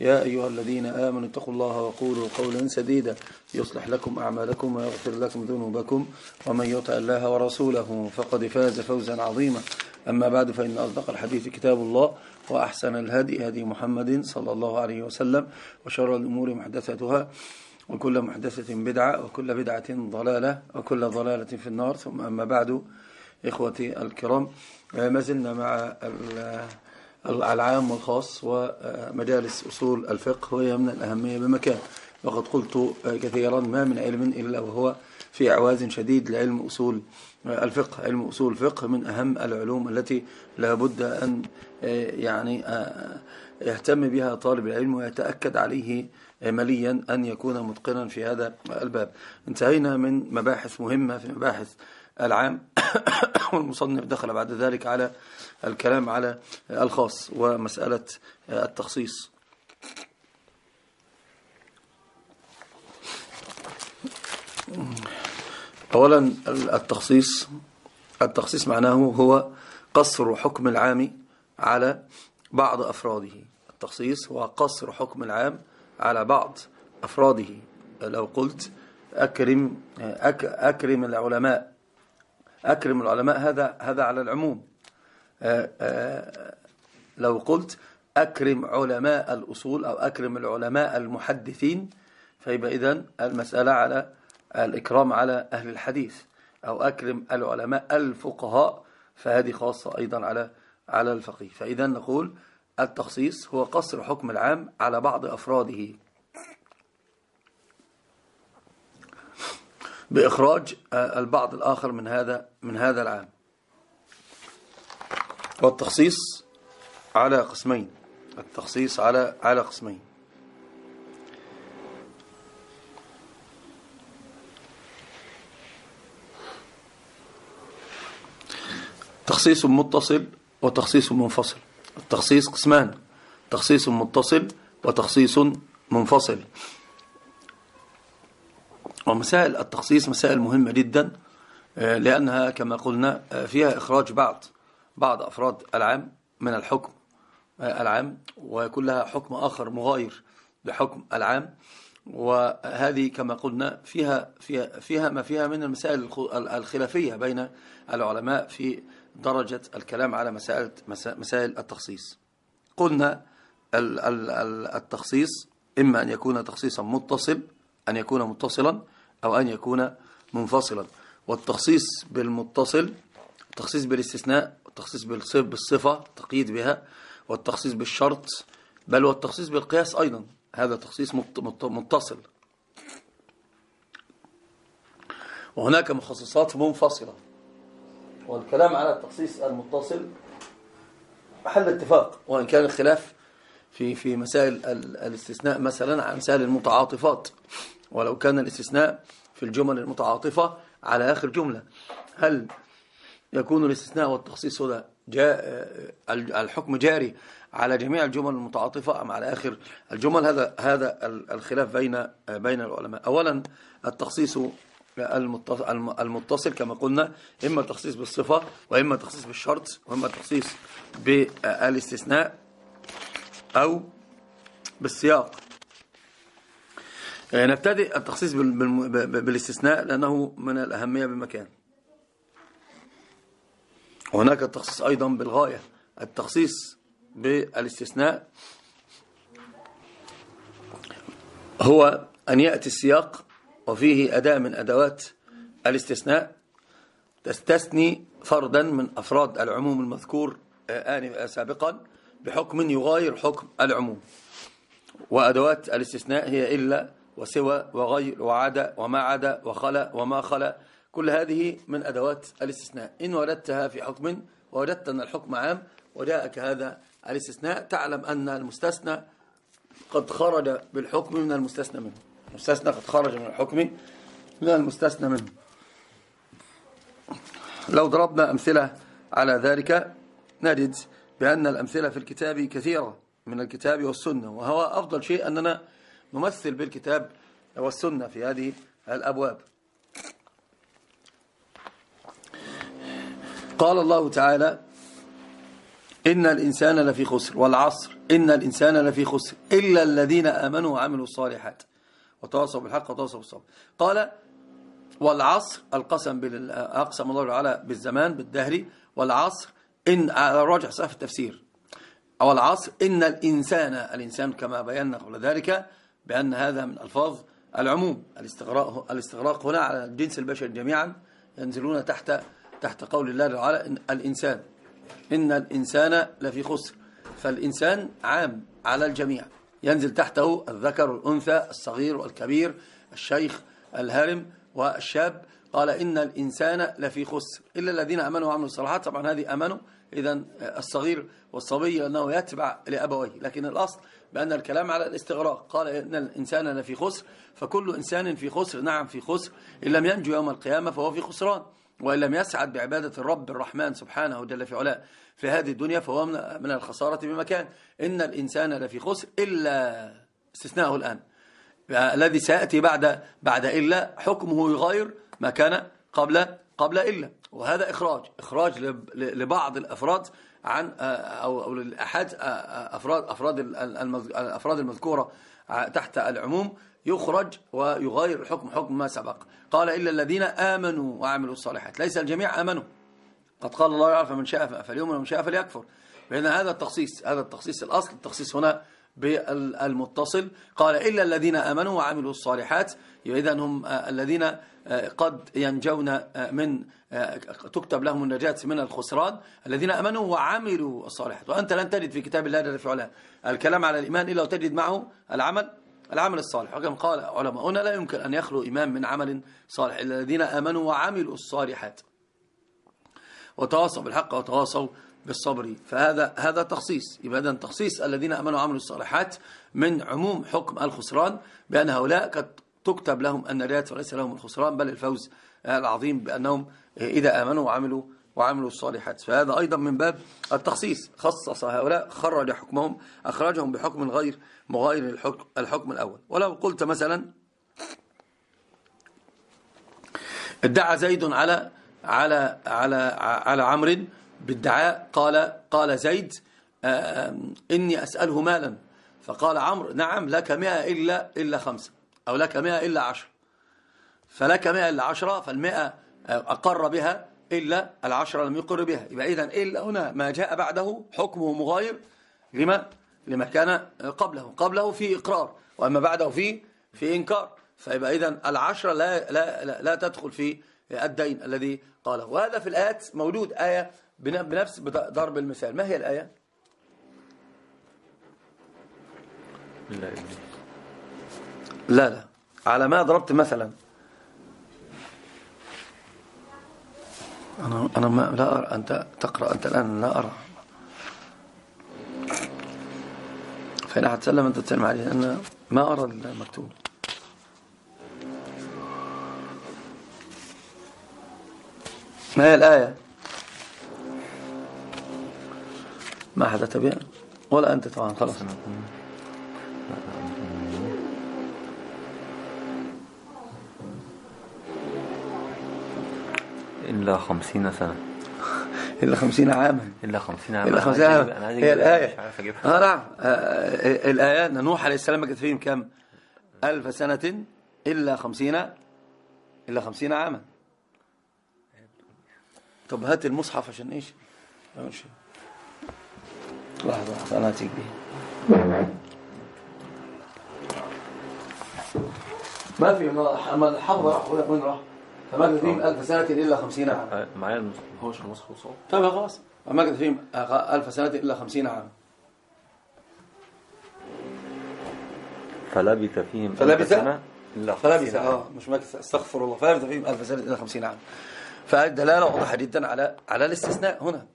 يا أيها الذين آمنوا اتقوا الله وقولوا قولا سديدا يصلح لكم أعمالكم ويغفر لكم ذنوبكم ومن يطع الله ورسوله فقد فاز فوزا عظيما. أما بعد فإن أصدق الحديث كتاب الله وأحسن الهدي هدي محمد صلى الله عليه وسلم وشر الأمور محدثاتها وكل محدثة بدعة وكل بدعة ضلالة وكل ضلالة في النار. ثم أما بعد إخوتي الكرام ما زلنا مع العام والخاص ومجالس أصول الفقه وهي من الأهمية بمكان. وقد قلت كثيرا ما من علم إلا وهو في إعواز شديد لعلم أصول الفقه. علم أصول الفقه من أهم العلوم التي لا بد أن يعني يهتم بها طالب العلم ويتأكد عليه مليا أن يكون متقنا في هذا الباب. انتهينا من مباحث مهمة في مباحث العام والمصنف دخل بعد ذلك على الكلام على الخاص ومسألة التخصيص. أولا التخصيص التخصيص معناه هو قصر حكم العام على بعض أفراده. التخصيص هو قصر حكم العام على بعض أفراده. لو قلت أكرم, أكرم العلماء أكرم العلماء هذا هذا على العموم. لو قلت أكرم علماء الأصول أو أكرم العلماء المحدثين فيبقى إذن المسألة على الإكرام على أهل الحديث. أو أكرم العلماء الفقهاء فهذه خاصة أيضا على على الفقيه. فإذا نقول التخصيص هو قصر حكم العام على بعض أفراده. بإخراج البعض الآخر من هذا من هذا العام. والتخصيص على قسمين. التخصيص على على قسمين. تخصيص متصل وتخصيص منفصل. التخصيص قسمان. تخصيص متصل وتخصيص منفصل. ومسائل التخصيص مسائل مهمة جدا لأنها كما قلنا فيها إخراج بعض بعض أفراد العام من الحكم العام ويكون لها حكم آخر مغاير لحكم العام. وهذه كما قلنا فيها, فيها, فيها ما فيها من المسائل الخلافية بين العلماء في درجة الكلام على مسائل, مسائل التخصيص. قلنا التخصيص إما أن يكون تخصيصا متصل أن يكون متصلا أو أن يكون منفصلا. والتخصيص بالمتصل التخصيص بالاستثناء التخصيص بالصفة تقييد بها والتخصيص بالشرط بل والتخصيص بالقياس أيضا. هذا تخصيص متصل. وهناك مخصصات منفصلة. والكلام على التخصيص المتصل محل اتفاق وإن كان الخلاف في في مسائل الاستثناء مثلا عن مسائل المتعاطفات. ولو كان الاستثناء في الجمل المتعاطفة على آخر جملة. هل يكون الاستثناء والتخصيص هذا جاء الحكم جاري على جميع الجمل المتعاطفة أم على آخر الجمل؟ هذا هذا الخلاف بين بين العلماء. أولا التخصيص المتصل كما قلنا إما التخصيص بالصفة وإما التخصيص بالشرط وإما التخصيص بالإستثناء أو بالسياق. نبتدئ التخصيص بالاستثناء لأنه من الأهمية بمكان. وهناك التخصيص أيضا بالغاية التخصيص بالاستثناء هو أن يأتي السياق وفيه أداة من أدوات الاستثناء تستثني فردا من أفراد العموم المذكور آنف سابقا بحكم يغاير حكم العموم. وأدوات الاستثناء هي إلا وسوى وغير وعدا وما عدا وخلا وما خلا. كل هذه من أدوات الاستثناء. إن وجدتها في حكم ووجدت أن الحكم عام وجاءك هذا الاستثناء. تعلم أن المستثنى قد خرج بالحكم من المستثنى منه. المستثنى قد خرج من الحكم من المستثنى منه. لو ضربنا أمثلة على ذلك نجد بأن الأمثلة في الكتاب كثيرة من الكتاب والسنة وهو أفضل شيء أننا نمثل بالكتاب والسنة في هذه الأبواب. قال الله تعالى إن الإنسان لفي خسر والعصر إن الإنسان لفي خسر إلا الذين آمنوا وعملوا الصالحات وتواصوا بالحق وتواصوا بالصبر. قال والعصر القسم أقسم الله تعالى بالزمان بالدهر. والعصر إن راجع صحيح التفسير. أو العصر إن الإنسان الإنسان كما بينا قبل ذلك بأن هذا من ألفاظ العموم. الاستغراق, الاستغراق هنا على الجنس البشري جميعا ينزلون تحت تحت قول الله تعالى إن الإنسان إن الإنسان لفي خسر. فالإنسان عام على الجميع. ينزل تحته الذكر والأنثى الصغير والكبير الشيخ الهرم والشاب. قال إن الإنسان لفي خسر. إلا الذين أمنوا وعملوا الصالحات. طبعا هذه أمنوا. إذا الصغير والصبي أنه يتبع لأبويه. لكن الأصل بأن الكلام على الاستغراق. قال إن الإنسان لفي خسر فكل إنسان في خسر نعم في خسر. إن لم ينجو يوم القيامة فهو في خسران. وإن لم يسعد بعبادة الرب الرحمن سبحانه جل في علاه في هذه الدنيا فهو من الخسارة بمكان. إن الإنسان لفي خسر إلا استثناءه الآن. الذي سيأتي بعد بعد إلا حكمه يغير ما كان قبل قبل إلا. وهذا إخراج. إخراج لبعض الأفراد عن أو أو لأحد أفراد أفراد الأفراد المذكورة تحت العموم يخرج ويغير الحكم حكم ما سبق. قال إلا الذين آمنوا وعملوا الصالحات. ليس الجميع آمنوا. قد قال الله يعرف من شاء فليؤمن ومن شاء فليكفر. بأن هذا التخصيص هذا التخصيص الأصل التخصيص هنا بالمتصل. قال إلا الذين آمنوا وعملوا الصالحات إذا هم الذين قد ينجون من تكتب لهم النجاة من الخسران. الذين أمنوا وعملوا الصالحات. وأنت لن تجد في كتاب الله جل في علاه الكلام على الإيمان إلا وتجد معه العمل العمل الصالح. وكما قال علماؤنا لا يمكن أن يخلو إمام من عمل صالح إلا الذين آمنوا وعملوا الصالحات. وتواصوا بالحق وتواصوا بالصبر. فهذا هذا تخصيص. يبقى هذا تخصيص الذين آمنوا وعملوا الصالحات من عموم حكم الخسران بأن هؤلاء قد تكتب لهم النجاة وليس لهم الخسران بل الفوز العظيم بأنهم إذا آمنوا وعملوا وعملوا الصالحات. فهذا أيضا من باب التخصيص. خصص هؤلاء خرج حكمهم أخرجهم بحكم غير مغاير الحكم, الحكم الأول. ولو قلت مثلا ادعى زيد على على على على عمرو بالدعاء قال قال زيد إني أسأله مالا. فقال عمرو نعم لك مئة إلا, إلا خمسة أو لك مئة إلا عشر فلك مئة إلا عشرة فالمئة أقر بها إلا العشرة لم يقر بها. يبقى إذن إلا هنا ما جاء بعده حكمه مغاير لما لما كان قبله. قبله في إقرار وأما بعده في في إنكار. فيبقى إذن العشرة لا, لا, لا, لا تدخل في الدين الذي قاله. وهذا في الآيات موجود آية بنفس ضرب المثال. ما هي الآية؟ لا لا. على ما ضربت مثلا. أنا أنا ما لا أرى. أنت تقرأ. أنت الآن لا أرى. فإن أحد سلم أنت تسلم عليه. أنا ما أرى المكتوب. ما هي الآية؟ ما حدث بها ولا أنت طبعا خلاص. إلا خمسين سنة. إلا خمسين عاما. إلا خمسين عاما. إلا خمسين عاما. هي الآية. آه نعم آه الآية نوح عليه السلام كانت فيهم كم ألف سنة إلا خمسين إلا خمسين عاما. طب هات المصحف عشان إيش؟ ماشي لحظة أنا أتيك به ما في ما الحفظ راح وين راح؟ فما فيهم ألف سنة إلا خمسين عام. معايا هوش المصحف صوت طيب خلاص. فما فيهم ألف سنة إلا خمسين عام. فلبث فيهم فلبث؟ سنة إلا فلبث. آه مش مكث استغفر الله. فلبث فيهم ألف سنة إلى خمسين عام. فالدلالة واضحة جدا على على الاستثناء هنا.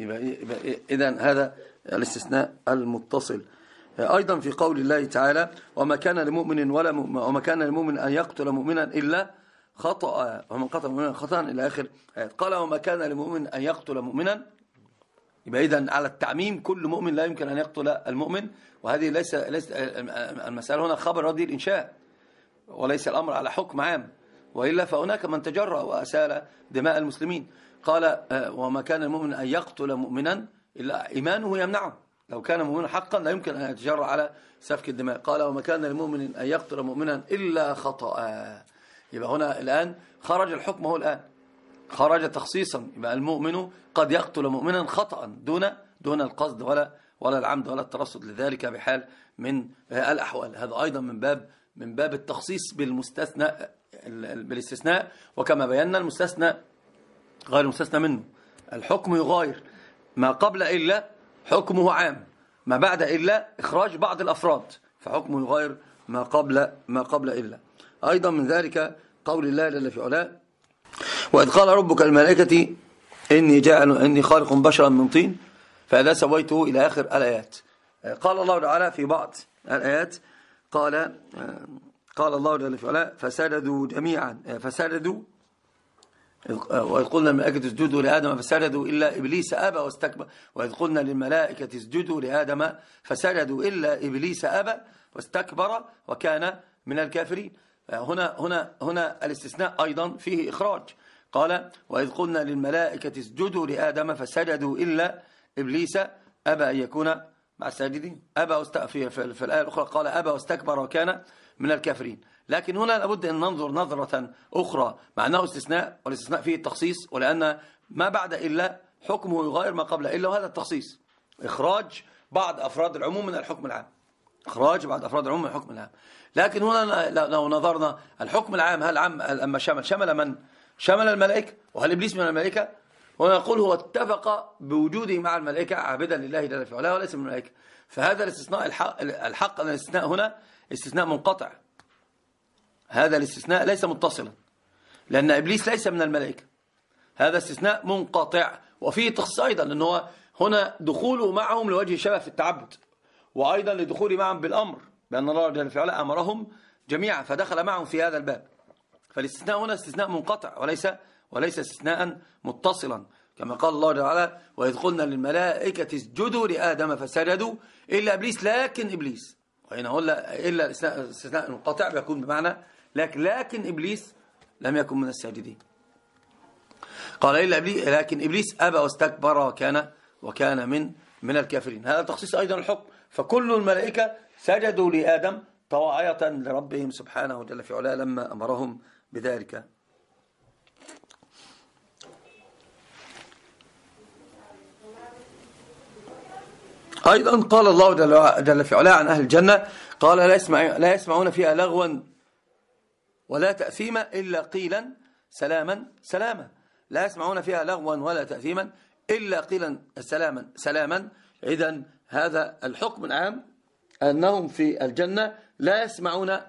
يبقى, يبقى إذا هذا الاستثناء المتصل. أيضا في قول الله تعالى وما كان لمؤمن ولا وما كان لمؤمن أن يقتل مؤمنا إلا خطأ ومن قتل مؤمنا خطأ إلى آخر. قال وما كان لمؤمن أن يقتل مؤمنا. يبقى إذا على التعميم كل مؤمن لا يمكن أن يقتل المؤمن وهذه ليس, ليس المسألة هنا خبر رضي الإنشاء وليس الأمر على حكم عام. وإلا فهناك من تجرأ وأسال دماء المسلمين. قال آه، وما كان المؤمن أن يقتل مؤمنا إلا إيمانه يمنعه. لو كان مؤمنا حقا لا يمكن أن يتجرأ على سفك الدماء. قال وما كان المؤمن أن يقتل مؤمنا إلا خطأ. يبقى هنا الآن خرج الحكم هو الآن خرج تخصيصا. يبقى المؤمن قد يقتل مؤمنا خطأ دون دون القصد ولا ولا العمد ولا الترصد لذلك بحال من الأحوال. هذا أيضا من باب من باب التخصيص بالمستثنى بالاستثناء. وكما بينا المستثنى غير المستثنى منه. الحكم يغاير ما قبل إلا حكمه عام ما بعد إلا إخراج بعض الأفراد. فحكمه يغاير ما قبل ما قبل إلا. أيضا من ذلك قول الله جل في علاه وإذ قال ربك الملائكة إني جاعل إني خالق بشرا من طين فإذا سويته إلى آخر الآيات. قال الله تعالى في بعض الآيات قال قال الله جل في علاه فسجدوا جميعا فسجدوا وإذ قلنا للملائكة اسجدوا لآدم فسجدوا إلا إبليس أبى واستكبر وإذ قلنا للملائكة اسجدوا لآدم فسجدوا إلا إبليس أبى واستكبر وكان من الكافرين. هنا هنا هنا الاستثناء أيضا فيه إخراج. قال وإذ قلنا للملائكة اسجدوا لآدم فسجدوا إلا إبليس أبى أن يكون مع الساجدين. أبى في, في الآية الأخرى قال أبى واستكبر وكان من الكافرين. لكن هنا لابد أن ننظر نظرة أخرى مع أنه استثناء والاستثناء فيه التخصيص ولأن ما بعد إلا حكمه يغير ما قبل إلا وهذا التخصيص. إخراج بعض أفراد العموم من الحكم العام. إخراج بعض أفراد العموم من الحكم العام. لكن هنا لو نظرنا الحكم العام هل عام أما شمل شمل من؟ شمل الملائكة؟ وهل إبليس من الملائكة؟ ونقول هو اتفق بوجوده مع الملائكة عابدا لله جل في علاه وليس من الملائكة. فهذا الاستثناء الحق, الحق الاستثناء هنا استثناء منقطع. هذا الاستثناء ليس متصلا لأن إبليس ليس من الملائكة. هذا استثناء منقطع وفيه تخصيص أيضا لأنه هنا دخوله معهم لوجه شبه في التعبد وأيضا لدخول معهم بالأمر بأن الله جل في علاه أمرهم جميعا فدخل معهم في هذا الباب. فالاستثناء هنا استثناء منقطع وليس وليس استثناء متصلا. كما قال الله تعالى وإذ قلنا للملائكة اسجدوا لآدم فسجدوا إلا إبليس لكن إبليس وهنا نقول إلا الاستثناء المنقطع بيكون بمعنى لكن لكن إبليس لم يكن من الساجدين. قال إلا إبليس لكن إبليس أبى واستكبر وكان وكان من من الكافرين. هذا تخصيص أيضا الحكم. فكل الملائكة سجدوا لآدم طواعية لربهم سبحانه وجل في علاه لما أمرهم بذلك. أيضا قال الله جل في علاه عن أهل الجنة قال لا, يسمع لا يسمعون فيها لغوا ولا تأثيما إلا قيلا سلاما سلاما. لا يسمعون فيها لغوا ولا تأثيما إلا قيلا سلاما سلاما. إذا هذا الحكم العام أنهم في الجنة لا يسمعون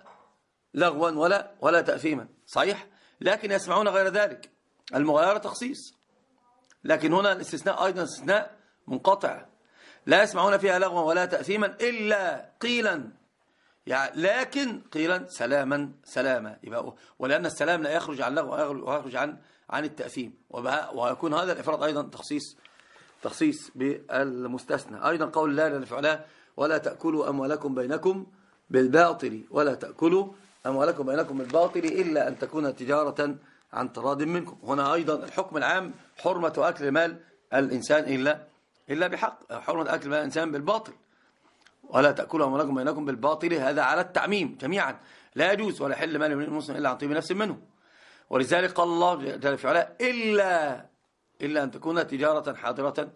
لغوا ولا ولا تأثيما. صحيح؟ لكن يسمعون غير ذلك. المغايرة تخصيص. لكن هنا الاستثناء أيضا استثناء منقطع. لا يسمعون فيها لغوا ولا تأثيما إلا قيلا. يعني لكن قيلا سلاما سلاما يبقى ولأن السلام لا يخرج عن لغو ويخرج عن عن التأثيم. ويكون هذا الإفراد أيضا تخصيص تخصيص بالمستثنى. أيضا قول الله جل وعلا ولا تأكلوا أموالكم بينكم بالباطل. ولا تأكلوا أموالكم بينكم بالباطل إلا أن تكون تجارة عن تراض منكم. هنا أيضا الحكم العام حرمة أكل مال الإنسان إلا إلا بحق. حرمة أكل الإنسان بالباطل. ولا تأكلوا أموالكم بينكم بالباطل. هذا على التعميم جميعا. لا يجوز ولا حل مال المسلم إلا عن طيب نفس منه. ولذلك قال الله جل في علاه إلا إلا أن تكون تجارة حاضرة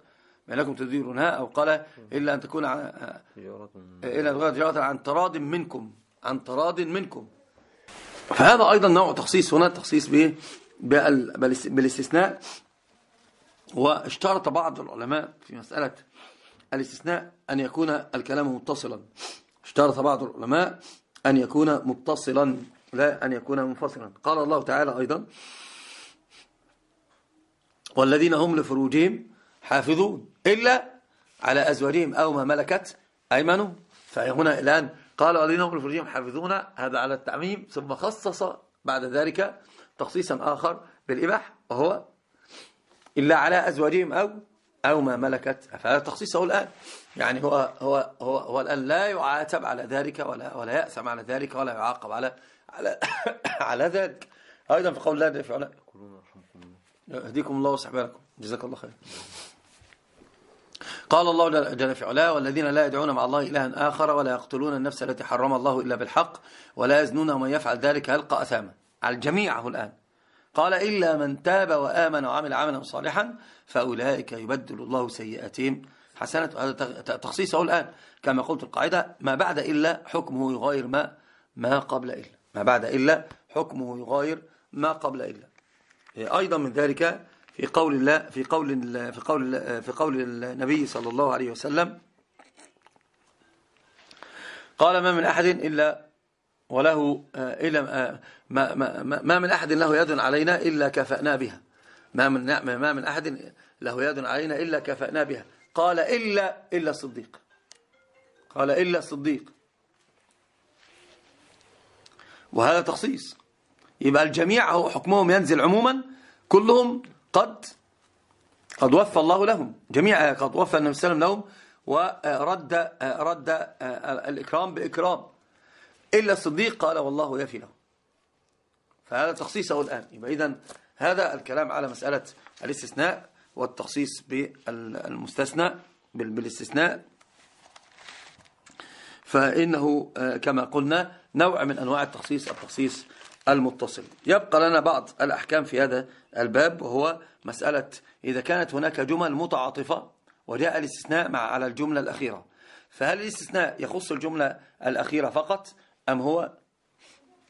بينكم تديرونها أو قال إلا أن تكون إلا أن تكون تجارة عن تراض منكم عن تراض منكم. فهذا أيضا نوع تخصيص هنا تخصيص بالاستثناء. واشترط بعض العلماء في مسألة الاستثناء أن يكون الكلام متصلا. اشترط بعض العلماء أن يكون متصلا لا أن يكون منفصلا. قال الله تعالى أيضا والذين هم لفروجهم حافظون إلا على أزواجهم أو ما ملكت أيمنهم فهنا الآن قال والذين هم لفروجهم حافظون هذا على التعميم ثم خصص بعد ذلك تخصيصا آخر بالإباحة وهو إلا على أزواجهم أو أو ما ملكت. فهذا تخصيصه الآن. يعني هو هو هو, هو الآن لا يعاتب على ذلك ولا ولا يأثم على ذلك ولا يعاقب على على على ذلك. أيضا في قول الله فعلا يهديكم الله ويصلح بالكم جزاك الله خير قال الله جل في علاه والذين لا يدعون مع الله إلها آخر ولا يقتلون النفس التي حرم الله إلا بالحق ولا يزنون ومن يفعل ذلك يلقى أثاما. على الجميع الآن. قال إلا من تاب وآمن وعمل عملا صالحا فأولئك يبدل الله سيئاتهم حسنات هذا تخصيصه الآن. كما قلت القاعدة ما بعد إلا حكمه يغير ما ما قبل إلا. ما بعد إلا حكمه يغير ما قبل إلا. أيضا من ذلك في قول الله في قول في قول في قول النبي صلى الله عليه وسلم قال ما من أحد إلا وله إلا ما, ما, ما من أحد له يد علينا إلا كفأنا بها. ما من ما من أحد له يد علينا إلا كفأنا بها. قال إلا إلا الصديق. قال إلا الصديق. وهذا تخصيص. يبقى الجميع هو حكمهم ينزل عموما. كلهم قد قد وفى الله لهم. جميع قد وفى النبي صلى الله عليه وسلم لهم. ورد رد الإكرام بإكرام. إلا الصديق قال والله يفي له. فهذا تخصيصه الآن. يبقى إذن هذا الكلام على مسألة الاستثناء والتخصيص بالمستثنى بالاستثناء. فإنه كما قلنا نوع من أنواع التخصيص التخصيص المتصل. يبقى لنا بعض الأحكام في هذا الباب وهو مسألة إذا كانت هناك جمل متعاطفة وجاء الاستثناء مع على الجملة الأخيرة. فهل الاستثناء يخص الجملة الأخيرة فقط؟ أم هو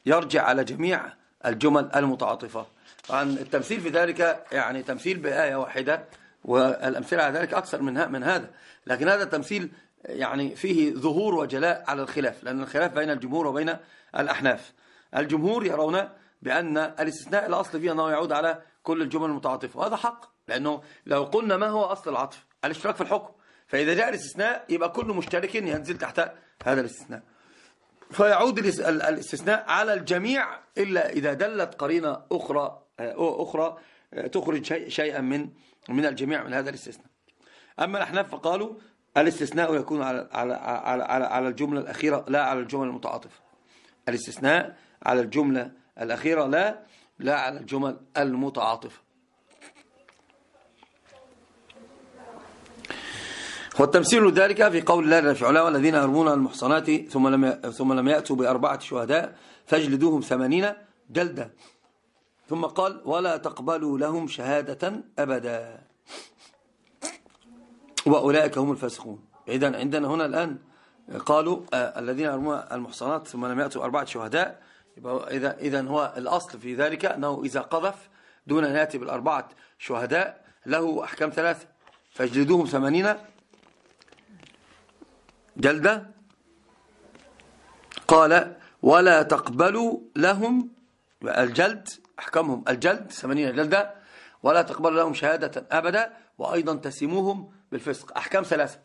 يرجع على جميع الجمل المتعاطفة. طبعا التمثيل في ذلك يعني تمثيل بآية واحدة والأمثلة على ذلك أكثر من من هذا. لكن هذا التمثيل يعني فيه ظهور وجلاء على الخلاف لأن الخلاف بين الجمهور وبين الأحناف. الجمهور يرون بأن الاستثناء الأصل فيه أنه يعود على كل الجمل المتعاطفة وهذا حق لأنه لو قلنا ما هو أصل العطف؟ الاشتراك في الحكم. فإذا جاء الاستثناء يبقى كل مشترك ينزل تحت هذا الاستثناء. فيعود الاستثناء على الجميع إلا إذا دلت قرينة أخرى أخرى تخرج شيئا من من الجميع من هذا الاستثناء. أما الأحناف فقالوا الاستثناء يكون على على على على, على الجملة الأخيرة لا على الجمل المتعاطفة. الاستثناء على الجملة الأخيرة لا لا على الجمل المتعاطفة. والتمثيل ذلك في قول الله في علاه والذين يرمون المحصنات ثم لم ثم لم يأتوا بأربعة شهداء فاجلدوهم ثمانين جلدة. ثم قال ولا تقبلوا لهم شهادة أبدا. وأولئك هم الفاسقون. إذا عندنا هنا الآن قالوا آه الذين يرمون المحصنات ثم لم يأتوا أربعة شهداء. إذا إذا هو الأصل في ذلك أنه إذا قذف دون أن يأتي بالأربعة شهداء له أحكام ثلاثة فاجلدوهم ثمانين جلدة؟ قال ولا تقبلوا لهم الجلد أحكامهم الجلد ثمانين جلدة ولا تقبلوا لهم شهادة أبدا وأيضا تسموهم بالفسق. أحكام ثلاثة.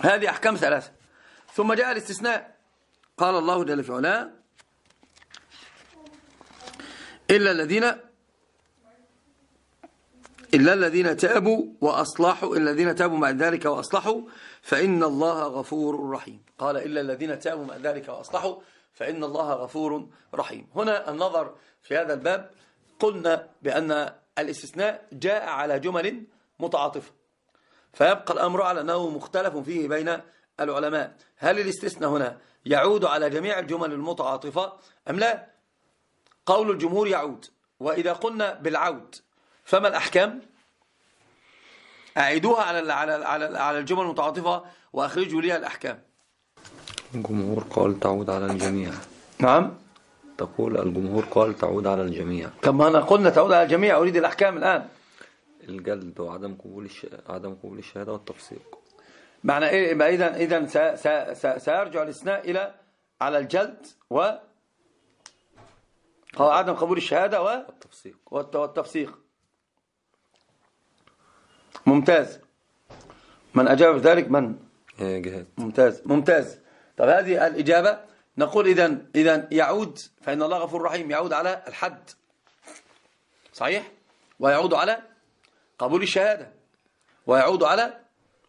هذه أحكام ثلاثة. ثم جاء الاستثناء. قال الله جل في علاه إلا الذين إلا الذين تابوا وأصلحوا إلا الذين تابوا مع ذلك وأصلحوا فإن الله غفور رحيم. قال إلا الذين تابوا مع ذلك وأصلحوا فإن الله غفور رحيم. هنا النظر في هذا الباب قلنا بأن الاستثناء جاء على جمل متعاطفة فيبقى الأمر على أنه مختلف فيه بين العلماء. هل الاستثناء هنا يعود على جميع الجمل المتعاطفة أم لا؟ قول الجمهور يعود وإذا قلنا بالعود فما الأحكام؟ أعيدوها على على على على الجمل المتعاطفة وأخرجوا لي الأحكام. الجمهور قال تعود على الجميع. نعم؟ تقول الجمهور قال تعود على الجميع. كما أنا قلنا تعود على الجميع أريد الأحكام الآن. الجلد وعدم قبول الش... عدم قبول الشهادة والتفسيق. معنى إيه؟ يبقى إذا إذا سيرجع الاستثناء إلى على الجلد و عدم قبول الشهادة و التفسيق والتفسيق. ممتاز. من أجاب بذلك من؟ آه، جهاد. ممتاز ممتاز. طب هذه الإجابة نقول إذا إذا يعود فإن الله غفور رحيم يعود على الحد. صحيح؟ ويعود على قبول الشهادة. ويعود على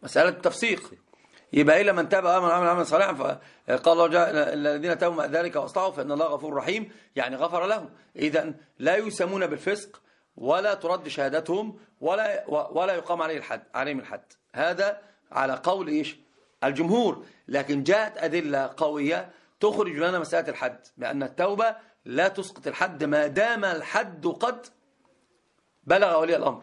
مسألة التفسيق. يبقى إلا من تاب وآمن وعمل عملا صالحا فقال الله الذين تابوا ذلك وأصلحوا فإن الله غفور رحيم يعني غفر لهم. إذا لا يسمون بالفسق ولا ترد شهادتهم ولا ولا يقام عليه الحد عليهم الحد. هذا على قول إيش؟ الجمهور. لكن جاءت أدلة قوية تخرج لنا مسألة الحد بأن التوبة لا تسقط الحد ما دام الحد قد بلغ ولي الأمر.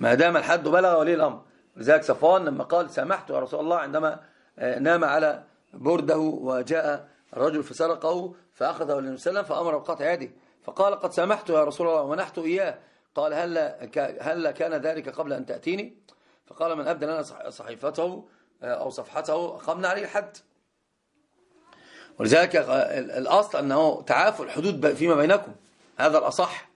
ما دام الحد بلغ ولي الأمر. لذلك صفوان لما قال سامحت يا رسول الله عندما آه، نام على برده وجاء الرجل فسرقه فأخذه النبي صلى الله عليه وسلم فأمر بقطع يده. فقال قد سامحت يا رسول الله ومنحت إياه. قال هل, هل كان ذلك قبل أن تأتيني؟ فقال من أبدى لنا صحيفته آه، أو صفحته أقمنا عليه الحد. ولذلك الأصل أنه تعافوا الحدود فيما بينكم. هذا الأصح.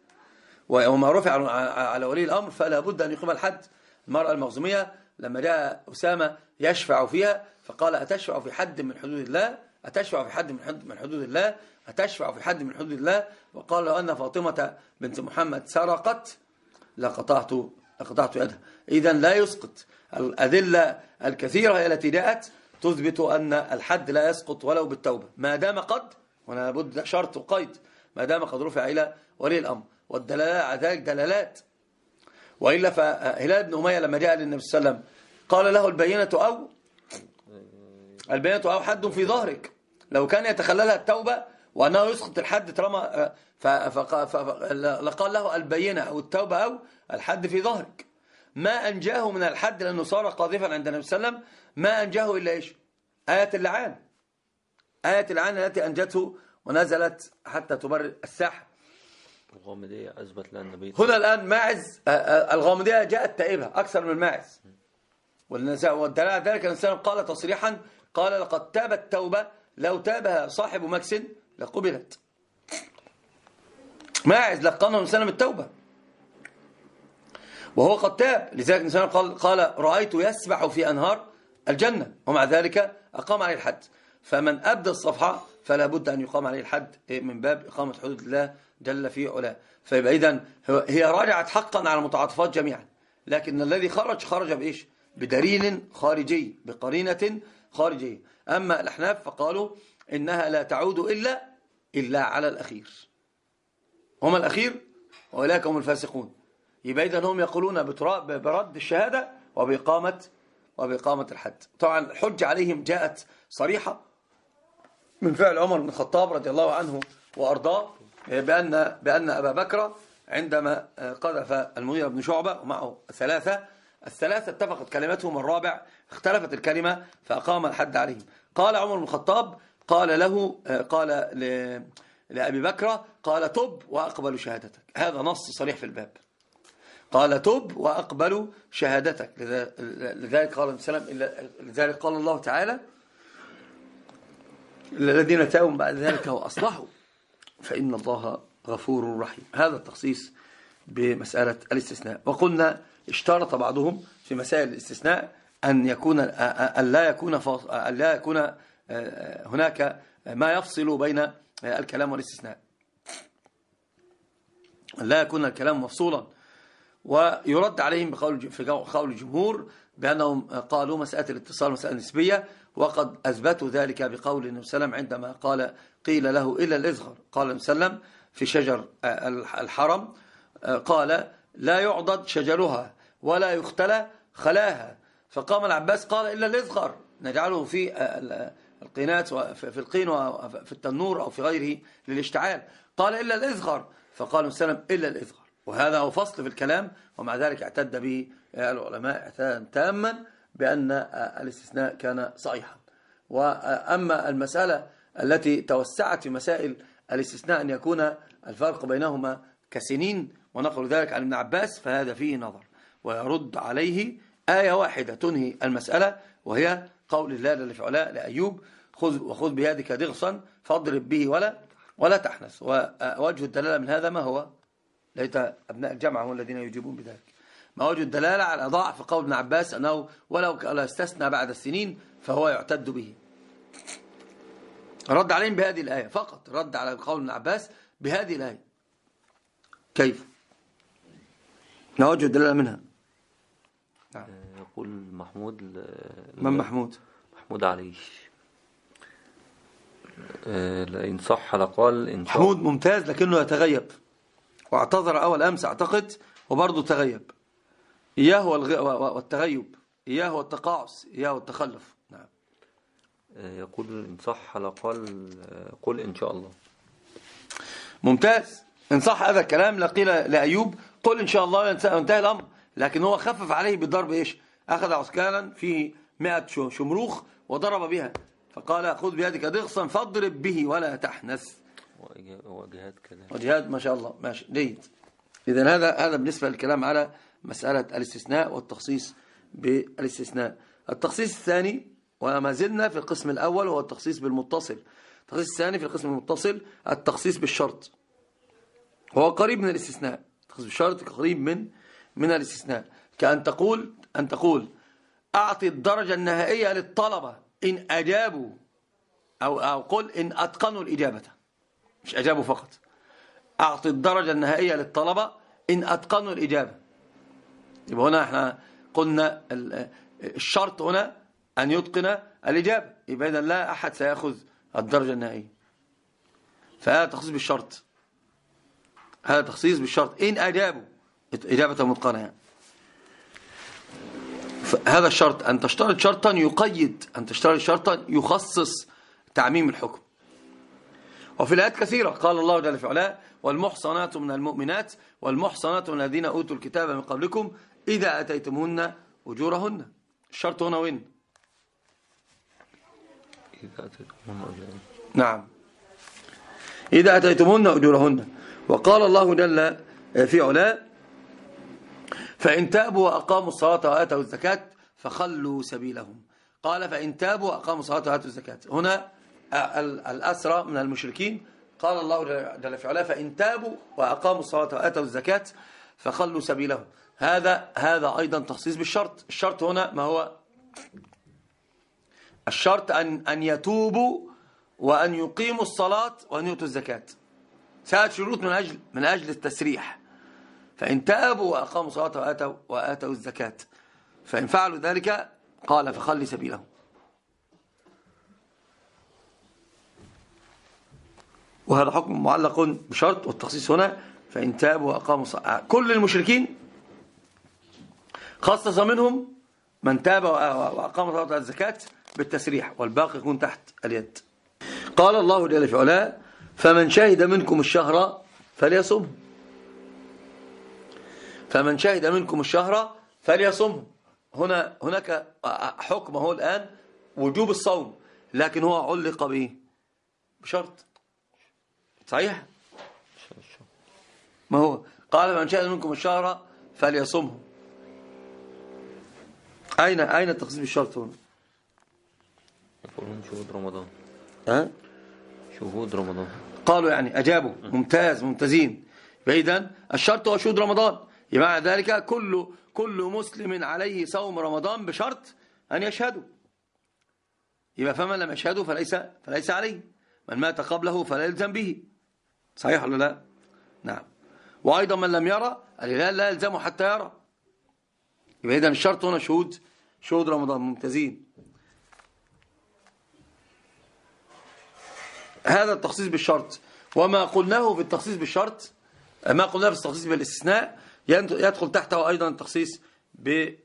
وما رفع على ولي الأمر فلا بد أن يقيم الحد. المرأة المغزومية لما جاء أسامة يشفع فيها فقال أتشفع في حد من حدود الله؟ أتشفع في حد من حدود الله؟ أتشفع في حد من حدود الله؟ وقال لو أن فاطمة بنت محمد سرقت لقطعت لقطعت يدها. إذا لا يسقط. الأدلة الكثيرة التي جاءت تثبت أن الحد لا يسقط ولو بالتوبة. ما دام قد ولا لابد شرط وقيد ما دام قد رفع إلى ولي الأمر. والدلالات على ذلك دلالات. وإلا فهلال بن أمية لما جاء للنبي صلى الله عليه وسلم قال له البينة أو البينة أو حد في ظهرك. لو كان يتخللها التوبة وأنه يسقط الحد طالما فقال له البينة أو التوبة أو الحد في ظهرك. ما أنجاه من الحد لأنه صار قاذفا عند النبي صلى الله عليه وسلم. ما أنجاه إلا إيش؟ آية اللعان. آية اللعان التي أنجته ونزلت حتى تبرر الساحة. الغامدية أثبت لها النبي هنا الآن ماعز الغامدية جاءت تائبة أكثر من ماعز. والدلالة ذلك. الإنسان قال تصريحا قال لقد تابت توبة لو تابها صاحب مكس لقبلت. ماعز لقنه الإنسان التوبة. وهو قد تاب لذلك الإنسان قال, قال رأيت يسبح في أنهار الجنة ومع ذلك أقام عليه الحد. فمن أبدى الصفحة فلا بد أن يقام عليه الحد من باب إقامة حدود الله جل في علاه. فيبقى إذن هي راجعت حقا على المتعاطفات جميعا. لكن الذي خرج خرج بإيش؟ بدليل خارجي بقرينة خارجية. أما الأحناف فقالوا إنها لا تعود إلا إلا على الأخير. هم الأخير وإلاك هم الفاسقون. يبقى إذن هم يقولون برد الشهادة وبإقامة وبإقامة الحد. طبعا الحج عليهم جاءت صريحة من فعل عمر بن الخطاب رضي الله عنه وأرضاه بأن, بأن أبا بكر عندما قذف المغيرة بن شعبة ومعه ثلاثة الثلاثة اتفقت كلمتهم الرابع اختلفت الكلمة فأقام الحد عليهم. قال عمر بن الخطاب قال له قال لأبي بكر قال تب وأقبل شهادتك. هذا نص صريح في الباب. قال تب وأقبل شهادتك. لذلك قال السلام لذلك قال الله تعالى الذين تابوا بعد ذلك وأصلحوا فإن الله غفور رحيم. هذا التخصيص بمسألة الاستثناء. وقلنا اشترط بعضهم في مسائل الاستثناء أن يكون أن لا يكون أن لا يكون آه، هناك ما يفصل بين الكلام والاستثناء. لا يكون الكلام مفصولا. ويرد عليهم بقول في قول الجمهور بأنهم قالوا مسألة الاتصال مسألة نسبية وقد أثبتوا ذلك بقول النبي صلى الله عليه وسلم عندما قال قيل له إلا الإزغر قال النبي صلى الله عليه وسلم في شجر الحرم قال لا يعضد شجرها ولا يختلى خلاها. فقام العباس قال إلا الإزغر نجعله في القينات في القين وفي التنور أو في غيره للاشتعال. قال إلا الإزغر فقال وسلم إلا الإزغر وهذا هو فصل في الكلام ومع ذلك اعتد به العلماء اعتادا تاما بأن الاستثناء كان صحيحا. وأما المسألة التي توسعت في مسائل الاستثناء أن يكون الفرق بينهما كسنين ونقل ذلك عن ابن عباس فهذا فيه نظر. ويرد عليه آية واحدة تنهي المسألة وهي قول الله جل في علاء لأيوب خذ وخذ بيدك ضغصا فاضرب به ولا ولا تحنث. ووجه الدلالة من هذا ما هو؟ ليت أبناء الجامعة هم الذين يجيبون بذلك. ما وجه الدلالة على ضعف قول ابن عباس أنه ولو استثنى بعد السنين فهو يعتد به. رد عليهم بهذه الآية فقط رد على قول ابن عباس بهذه الآية. كيف؟ ما وجه الدلالة منها؟ نعم. يقول محمود من محمود؟ محمود عليش. آه، لئن صح لقال إن محمود ممتاز لكنه يتغيب. واعتذر أول أمس أعتقد وبرضه تغيب. إياه والتغيب. إياه والتقاعس. إياه والتخلف. نعم. آه، يقول إن صح لقال آه، قل إن شاء الله. ممتاز. إن صح هذا الكلام لقيل لأيوب قل إن شاء الله ينتهي الأمر. لكن هو خفف عليه بالضرب إيش؟ أخذ عسكانا فيه مئة شمروخ وضرب بها. فقال خذ بيدك ضغصا فاضرب به ولا تحنث. وجهاد كذا. وجهاد ما شاء الله. ماشي. جيد. إذا هذا هذا بالنسبة للكلام على مسألة الاستثناء والتخصيص بالاستثناء. التخصيص الثاني وما زلنا في القسم الأول هو التخصيص بالمتصل. التخصيص الثاني في القسم المتصل التخصيص بالشرط. هو قريب من الاستثناء. التخصيص بالشرط قريب من من الاستثناء. كأن تقول أن تقول أعطي الدرجة النهائية للطلبة. إن أجابوا أو, أو قل إن أتقنوا الإجابة. مش أجابوا فقط. أعطي الدرجة النهائية للطلبة. إن أتقنوا الإجابة. يبقى هنا إحنا قلنا الشرط هنا أن يتقن الإجابة. يبقى إذا لا أحد سيأخذ الدرجة النهائية. فهذا تخصيص بالشرط. هذا تخصيص بالشرط. إن أجابوا. إجابة متقنة. يعني. هذا الشرط أن تشترط شرطا يقيد أن تشترط شرطا يخصص تعميم الحكم. وفي الآيات كثيرة قال الله جل في علاه والمحصنات من المؤمنات والمحصنات من الذين أوتوا الكتاب من قبلكم إذا أتيتمهن أجورهن. الشرط هنا وين؟ إذا أتيتمهن نعم. إذا أتيتمهن أجورهن. وقال الله جل في علاه فإن تابوا وأقاموا الصلاة وآتوا الزكاة فخلوا سبيلهم. قال فإن تابوا وأقاموا الصلاة وآتوا الزكاة. هنا الأسرى من المشركين. قال الله جل في علاه فإن تابوا وأقاموا الصلاة وآتوا الزكاة فخلوا سبيلهم. هذا هذا أيضا تخصيص بالشرط. الشرط هنا ما هو؟ الشرط أن, أن يتوبوا وأن يقيموا الصلاة وأن يؤتوا الزكاة. ثلاث شروط من أجل, من أجل التسريح. فإن تابوا وأقاموا الصلاة وآتوا, وآتوا الزكاة. فإن فعلوا ذلك قال فخلي سبيلهم وهذا حكم معلق بشرط والتخصيص هنا. فإن تابوا وأقاموا كل المشركين خصص منهم من تاب وأقام صلاة الزكاة بالتسريح والباقي يكون تحت اليد. قال الله جل في علاه فمن شهد منكم الشهر فليصم. فمن شهد منكم الشهر فليصم. هنا هناك حكم هو الآن وجوب الصوم لكن هو علق به. بشرط. صحيح؟ ما هو؟ قال فمن شهد منكم الشهر فليصمه. أين أين التخصيص بالشرط هنا؟ يقولون شهود رمضان. ها؟ شهود رمضان. قالوا يعني أجابوا. ممتاز ممتازين. فإذا الشرط هو شهود رمضان. يبقى ذلك كل كل مسلم عليه صوم رمضان بشرط أن يشهدوا يبقى فمن لم يشهدوا فليس فليس عليه. من مات قبله فلا يلزم به. صحيح ولا لا؟ نعم. وأيضا من لم يرى الهلال لا يلزمه حتى يرى. يبقى إذن الشرط هنا شهود شهود رمضان. ممتازين. هذا التخصيص بالشرط. وما قلناه في التخصيص بالشرط ما قلناه في التخصيص بالاستثناء يدخل تحته أيضا التخصيص بالجمل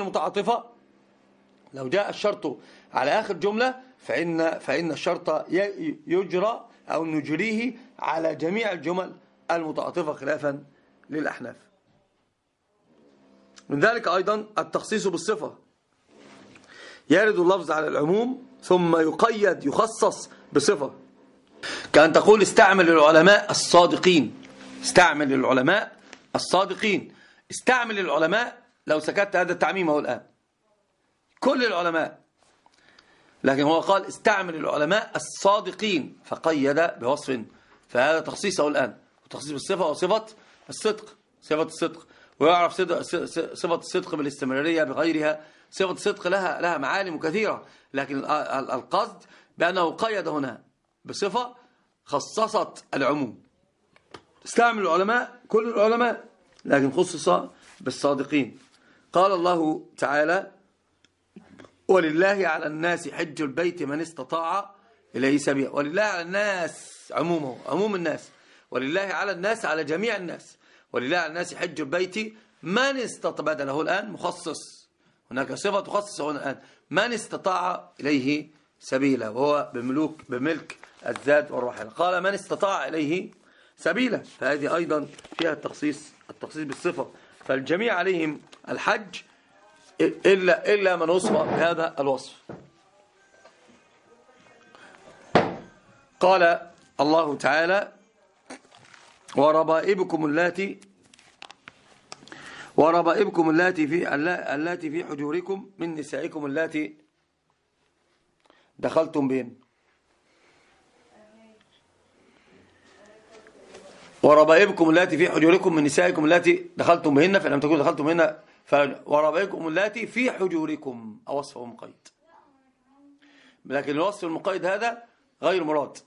المتعاطفة. لو جاء الشرط على آخر جملة فإن, فإن الشرط يجرى أو نجريه على جميع الجمل المتعاطفة خلافا للأحناف. من ذلك أيضا التخصيص بالصفة. يرد اللفظ على العموم ثم يقيد يخصص بصفة. كأن تقول استعمل العلماء الصادقين. استعمل العلماء الصادقين. استعمل العلماء. لو سكت هذا التعميم هو الآن. كل العلماء. لكن هو قال استعمل العلماء الصادقين. فقيد بوصف. فهذا تخصيصه الآن. وتخصيص بالصفة وصفة الصدق. صفة الصدق. ويعرف صفة الصدق بالاستمرارية بغيرها. صفة الصدق لها لها معالم كثيرة. لكن القصد بأنه قيد هنا بصفة خصصت العموم. استعمل العلماء كل العلماء لكن خصص بالصادقين. قال الله تعالى ولله على الناس حج البيت من استطاع إليه سبيلا. ولله على الناس عمومه عموم الناس. ولله على الناس على جميع الناس. ولله على الناس حج البيت من استطاع. بدله الآن مخصص. هناك صفة تخصص هنا الآن. من استطاع إليه سبيلا وهو بملوك بملك الزاد والرحل قال من استطاع إليه سبيلا. فهذه أيضا فيها التخصيص التخصيص بالصفة. فالجميع عليهم الحج إلا, إلا من وصف بهذا الوصف. قال الله تعالى وربائبكم اللاتي وربائبكم اللاتي في اللاتي في حجوركم من نسائكم اللاتي دخلتم بهن. وربائبكم اللاتي في حجوركم من نسائكم اللاتي دخلتم بهن فلم تكونوا دخلتم بهن وربائبكم اللاتي في حجوركم وصف مقيد. لكن الوصف المقيد هذا غير مراد.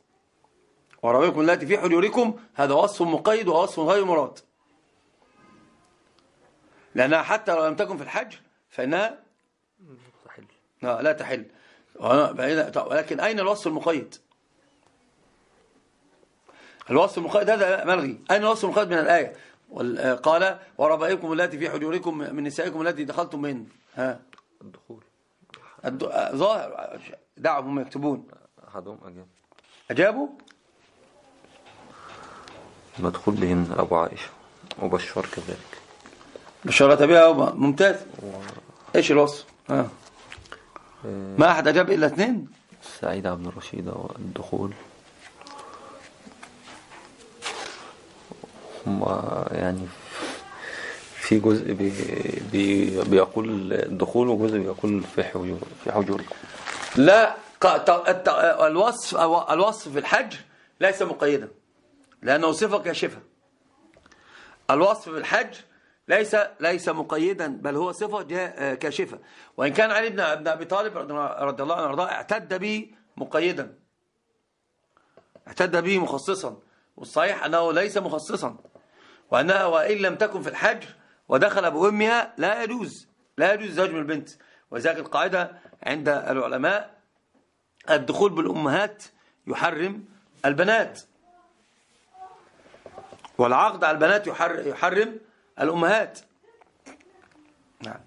وربائبكم اللاتي في حجوركم هذا وصف مقيد ووصف غير مراد. لأنها حتى لو لم تكن في الحج فإنها تحل. لا, لا تحل. ولكن أين الوصف المقيد؟ الوصف المقيد هذا ملغي. أين الوصف المقيد من الآية؟ قال وربائكم التي في حجوركم من نسائكم التي دخلتم من ها؟ الدخول. ظاهر. دعهم يكتبون. أحدهم أجاب. أجابوا؟ مدخول بهن أبو عائشة وبشار كذلك. بشرت بها ممتاز. إيش الوصف؟ ها. ما أحد أجاب إلا اثنين؟ سعيد عبد الرشيد والدخول. هم يعني في جزء بي بي بيقول الدخول وجزء بيقول في حجور في حجور. لا الوصف الوصف في الحج ليس مقيدا لأنه صفة كاشفة. الوصف في الحج ليس ليس مقيدا بل هو صفة آه، كاشفة. وإن كان علي بن أبي طالب رضي الله عنه وارضاه اعتد به مقيدا. اعتد به مخصصا. والصحيح أنه ليس مخصصا. وأنها وإن لم تكن في الحج ودخل بأمها لا يجوز. لا يجوز زوج من البنت. وذلك القاعدة عند العلماء الدخول بالأمهات يحرم البنات. والعقد على البنات يحرم الأمهات. نعم.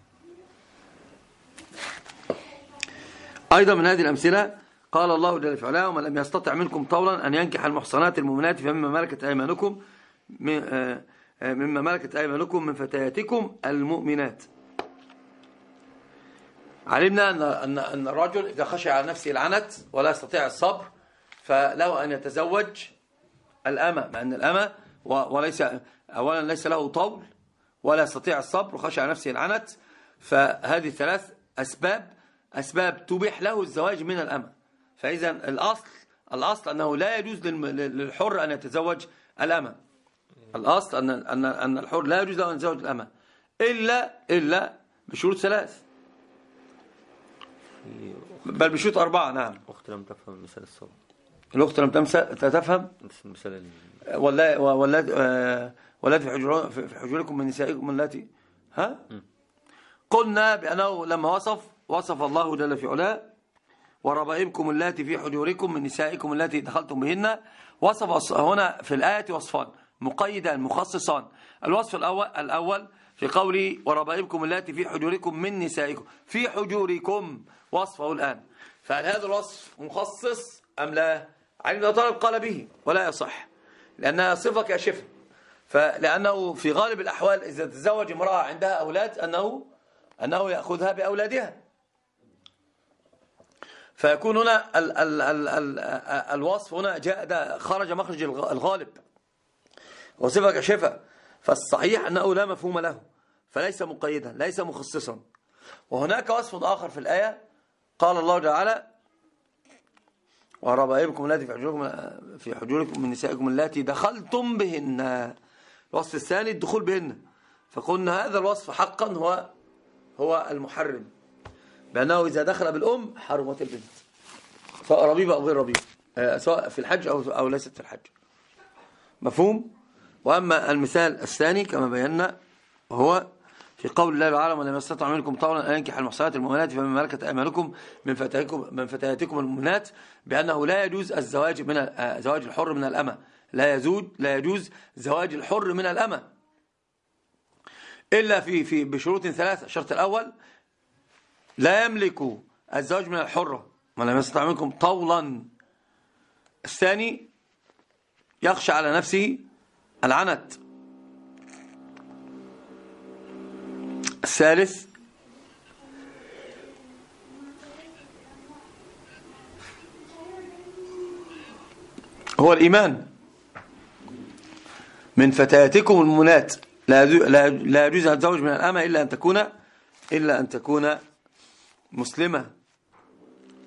أيضا من هذه الأمثلة قال الله جل في علاه ومن لم يستطع منكم طولا أن ينكح المحصنات المؤمنات فمما ملكت أيمانكم آه، آه، مما ملكت أيمانكم من فتياتكم المؤمنات. علمنا أن أن أن الرجل إذا خشى على نفسه العنت ولا يستطيع الصبر فله أن يتزوج الأمة مع أن الأمة وليس أولا ليس له طول ولا يستطيع الصبر وخشى على نفسه العنت. فهذه ثلاث أسباب أسباب تبيح له الزواج من الأمة. فإذا الأصل الأصل أنه لا يجوز للحر أن يتزوج الأمة. الأصل أن أن أن الحر لا يجوز له أن يتزوج الأمة. إلا إلا بشروط ثلاث. بل بشروط أربعة نعم. أخت لم تفهم مثال الصبر الأخت لم تفهم مثال ولا ولا والتي في حجوركم من نسائكم التي ها؟ قلنا بأنه لما وصف وصف الله جل في علاه وربائبكم التي في حجوركم من نسائكم التي دخلتم بهن. وصف هنا في الآية وصفان. مقيدا مخصصان. الوصف الأول, الأول في قوله وربائبكم التي في حجوركم من نسائكم. في حجوركم. وصفه الآن. فهل هذا الوصف مخصص أم لا؟ علي بن طالب قال به ولا يصح. لأنها صفة كاشفة فلأنه في غالب الأحوال إذا تزوج امرأة عندها أولاد أنه أنه يأخذها بأولادها. فيكون هنا ال ال ال ال الوصف هنا جاء ده خرج مخرج الغالب. وصفة كشفة. فالصحيح أنه لا مفهوم له فليس مقيدا ليس مخصصا. وهناك وصف آخر في الآية قال الله تعالى وربائبكم التي في حجوركم في حجوركم من نسائكم التي دخلتم بهن. الوصف الثاني الدخول بهن. فقلنا هذا الوصف حقا هو هو المحرم. بأنه إذا دخل بالأم حرمت البنت. سواء ربيبة أو غير ربيبة آه، سواء في الحج أو, أو ليست في الحج. مفهوم؟ وأما المثال الثاني كما بينا هو في قول الله تعالى ولم يستطع منكم طولا أن ينكح المحصنات المؤمنات فمن ملكت أيمانكم من فتياتكم من فتياتكم المؤمنات بأنه لا يجوز الزواج من آه، زواج الحر من الأمة. لا يجوز لا يجوز زواج الحر من الأمة. إلا في في بشروط ثلاثة. الشرط الأول لا يملك الزواج من الحرة. من لم يستطع منكم طولا. الثاني يخشى على نفسه العنت. الثالث هو الإيمان. من فتياتكم المؤمنات لا يجوز أن تزوج من الأمة إلا أن تكون إلا أن تكون مسلمة.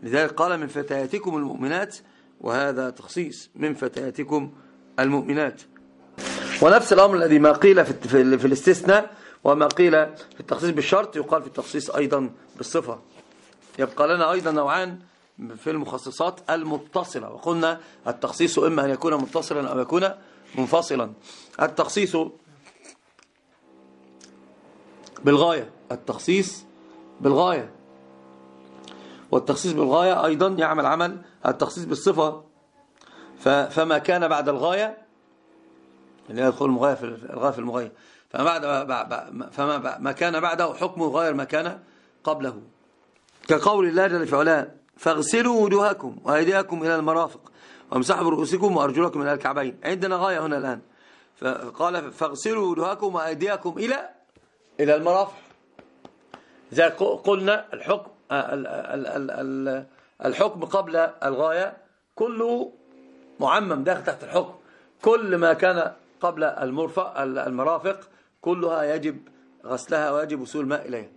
لذلك قال من فتياتكم المؤمنات وهذا تخصيص من فتياتكم المؤمنات. ونفس الأمر الذي ما قيل في, الاستثناء وما قيل في التخصيص بالشرط يقال في التخصيص أيضا بالصفة. يبقى لنا أيضا نوعان في المخصصات المتصلة. وقلنا التخصيص إما أن يكون متصلا أو يكون منفصلا. التخصيص بالغاية. التخصيص بالغاية. والتخصيص بالغاية أيضا يعمل عمل التخصيص بالصفة. فما كان بعد الغاية اللي يدخل المغاية في الغاية في المغاية. فما, بعد فما ما كان بعده حكمه غير ما كان قبله. كقول الله جل في علاه فاغسلوا وجوهكم وأيديكم إلى المرافق وامسحوا برؤوسكم وأرجلكم إلى الكعبين. عندنا غاية هنا الآن. فقال فاغسلوا وجوهكم وأيديكم إلى إلى المرافق. إذا قلنا الحكم الحكم قبل الغاية كله معمم داخل تحت الحكم. كل ما كان قبل المرفق المرافق كلها يجب غسلها ويجب وصول الماء إليها.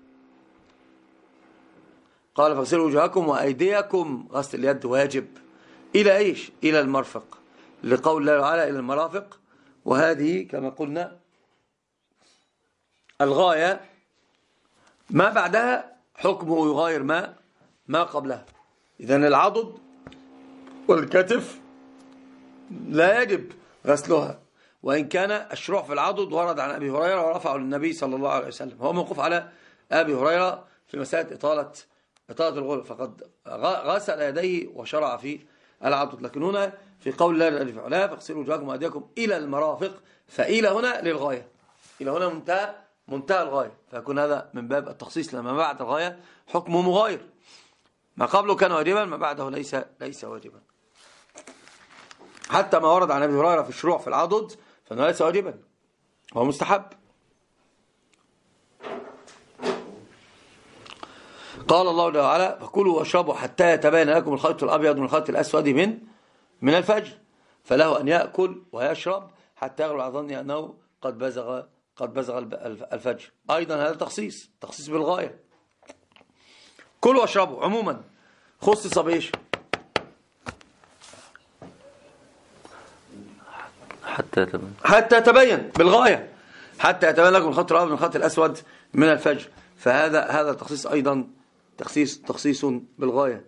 قال فاغسلوا وجوهكم وأيديكم غسل اليد واجب إلى إيش؟ إلى المرفق. لقول الله تعالى إلى المرافق. وهذه كما قلنا الغاية. ما بعدها حكمه يغاير ما ما قبلها. إذا العضد والكتف لا يجب غسلها وإن كان الشروع في العضد ورد عن أبي هريرة ورفعه للنبي صلى الله عليه وسلم. هو موقف على أبي هريرة في مسألة إطالة إطالة الغرب فقد غسل يديه وشرع في العضد. لكن هنا في قول الله الألف علاه فاغسلوا وجهكم وأيديكم إلى المرافق فإلى هنا للغاية. إلى هنا منتهى منتهى الغاية. فيكون هذا من باب التخصيص لما بعد الغاية حكمه مغاير. ما قبله كان واجبا ما بعده ليس ليس واجبا. حتى ما ورد عن أبي هريرة في الشروع في العضد فإنه ليس واجبا. هو مستحب. قال الله تعالى فكلوا واشربوا حتى يتبين لكم الخيط الأبيض من الخيط الأسود من من الفجر. فله أن يأكل ويشرب حتى يغلب على ظني أنه قد بزغ قد بزغ الفجر. أيضا هذا تخصيص تخصيص بالغاية. كلوا واشربوا عموما. خصص بايش حتى يتبين. حتى يتبين بالغاية. حتى يتبين لكم الخط الأبيض من الخط الأسود من الفجر. فهذا هذا التخصيص أيضا تخصيص تخصيص بالغاية.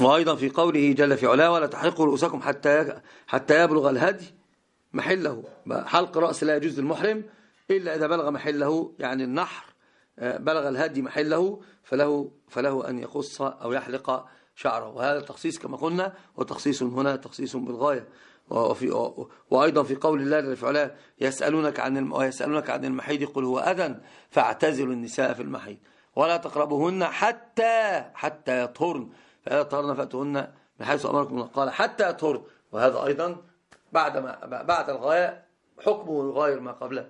وأيضا في قوله جل في علاه ولا تحرقوا رؤوسكم حتى حتى يبلغ الهدي محله. حلق رأس لا يجوز للمحرم إلا إذا بلغ محله يعني النحر آه، بلغ الهدي محله فله فله أن يقص أو يحلق شعره. وهذا التخصيص كما قلنا هو تخصيص هنا تخصيص بالغاية. وفي وأيضا في قول الله جل وعلا يسألونك عن ويسألونك عن المحيض قل هو أذى فاعتزلوا النساء في المحيض. ولا تقربوهن حتى حتى يطهرن. فإذا طهرن فأتوهن من حيث أمركم الله. قال حتى يطهرن. وهذا أيضا بعد ما بعد الغاية حكمه يغاير ما قبل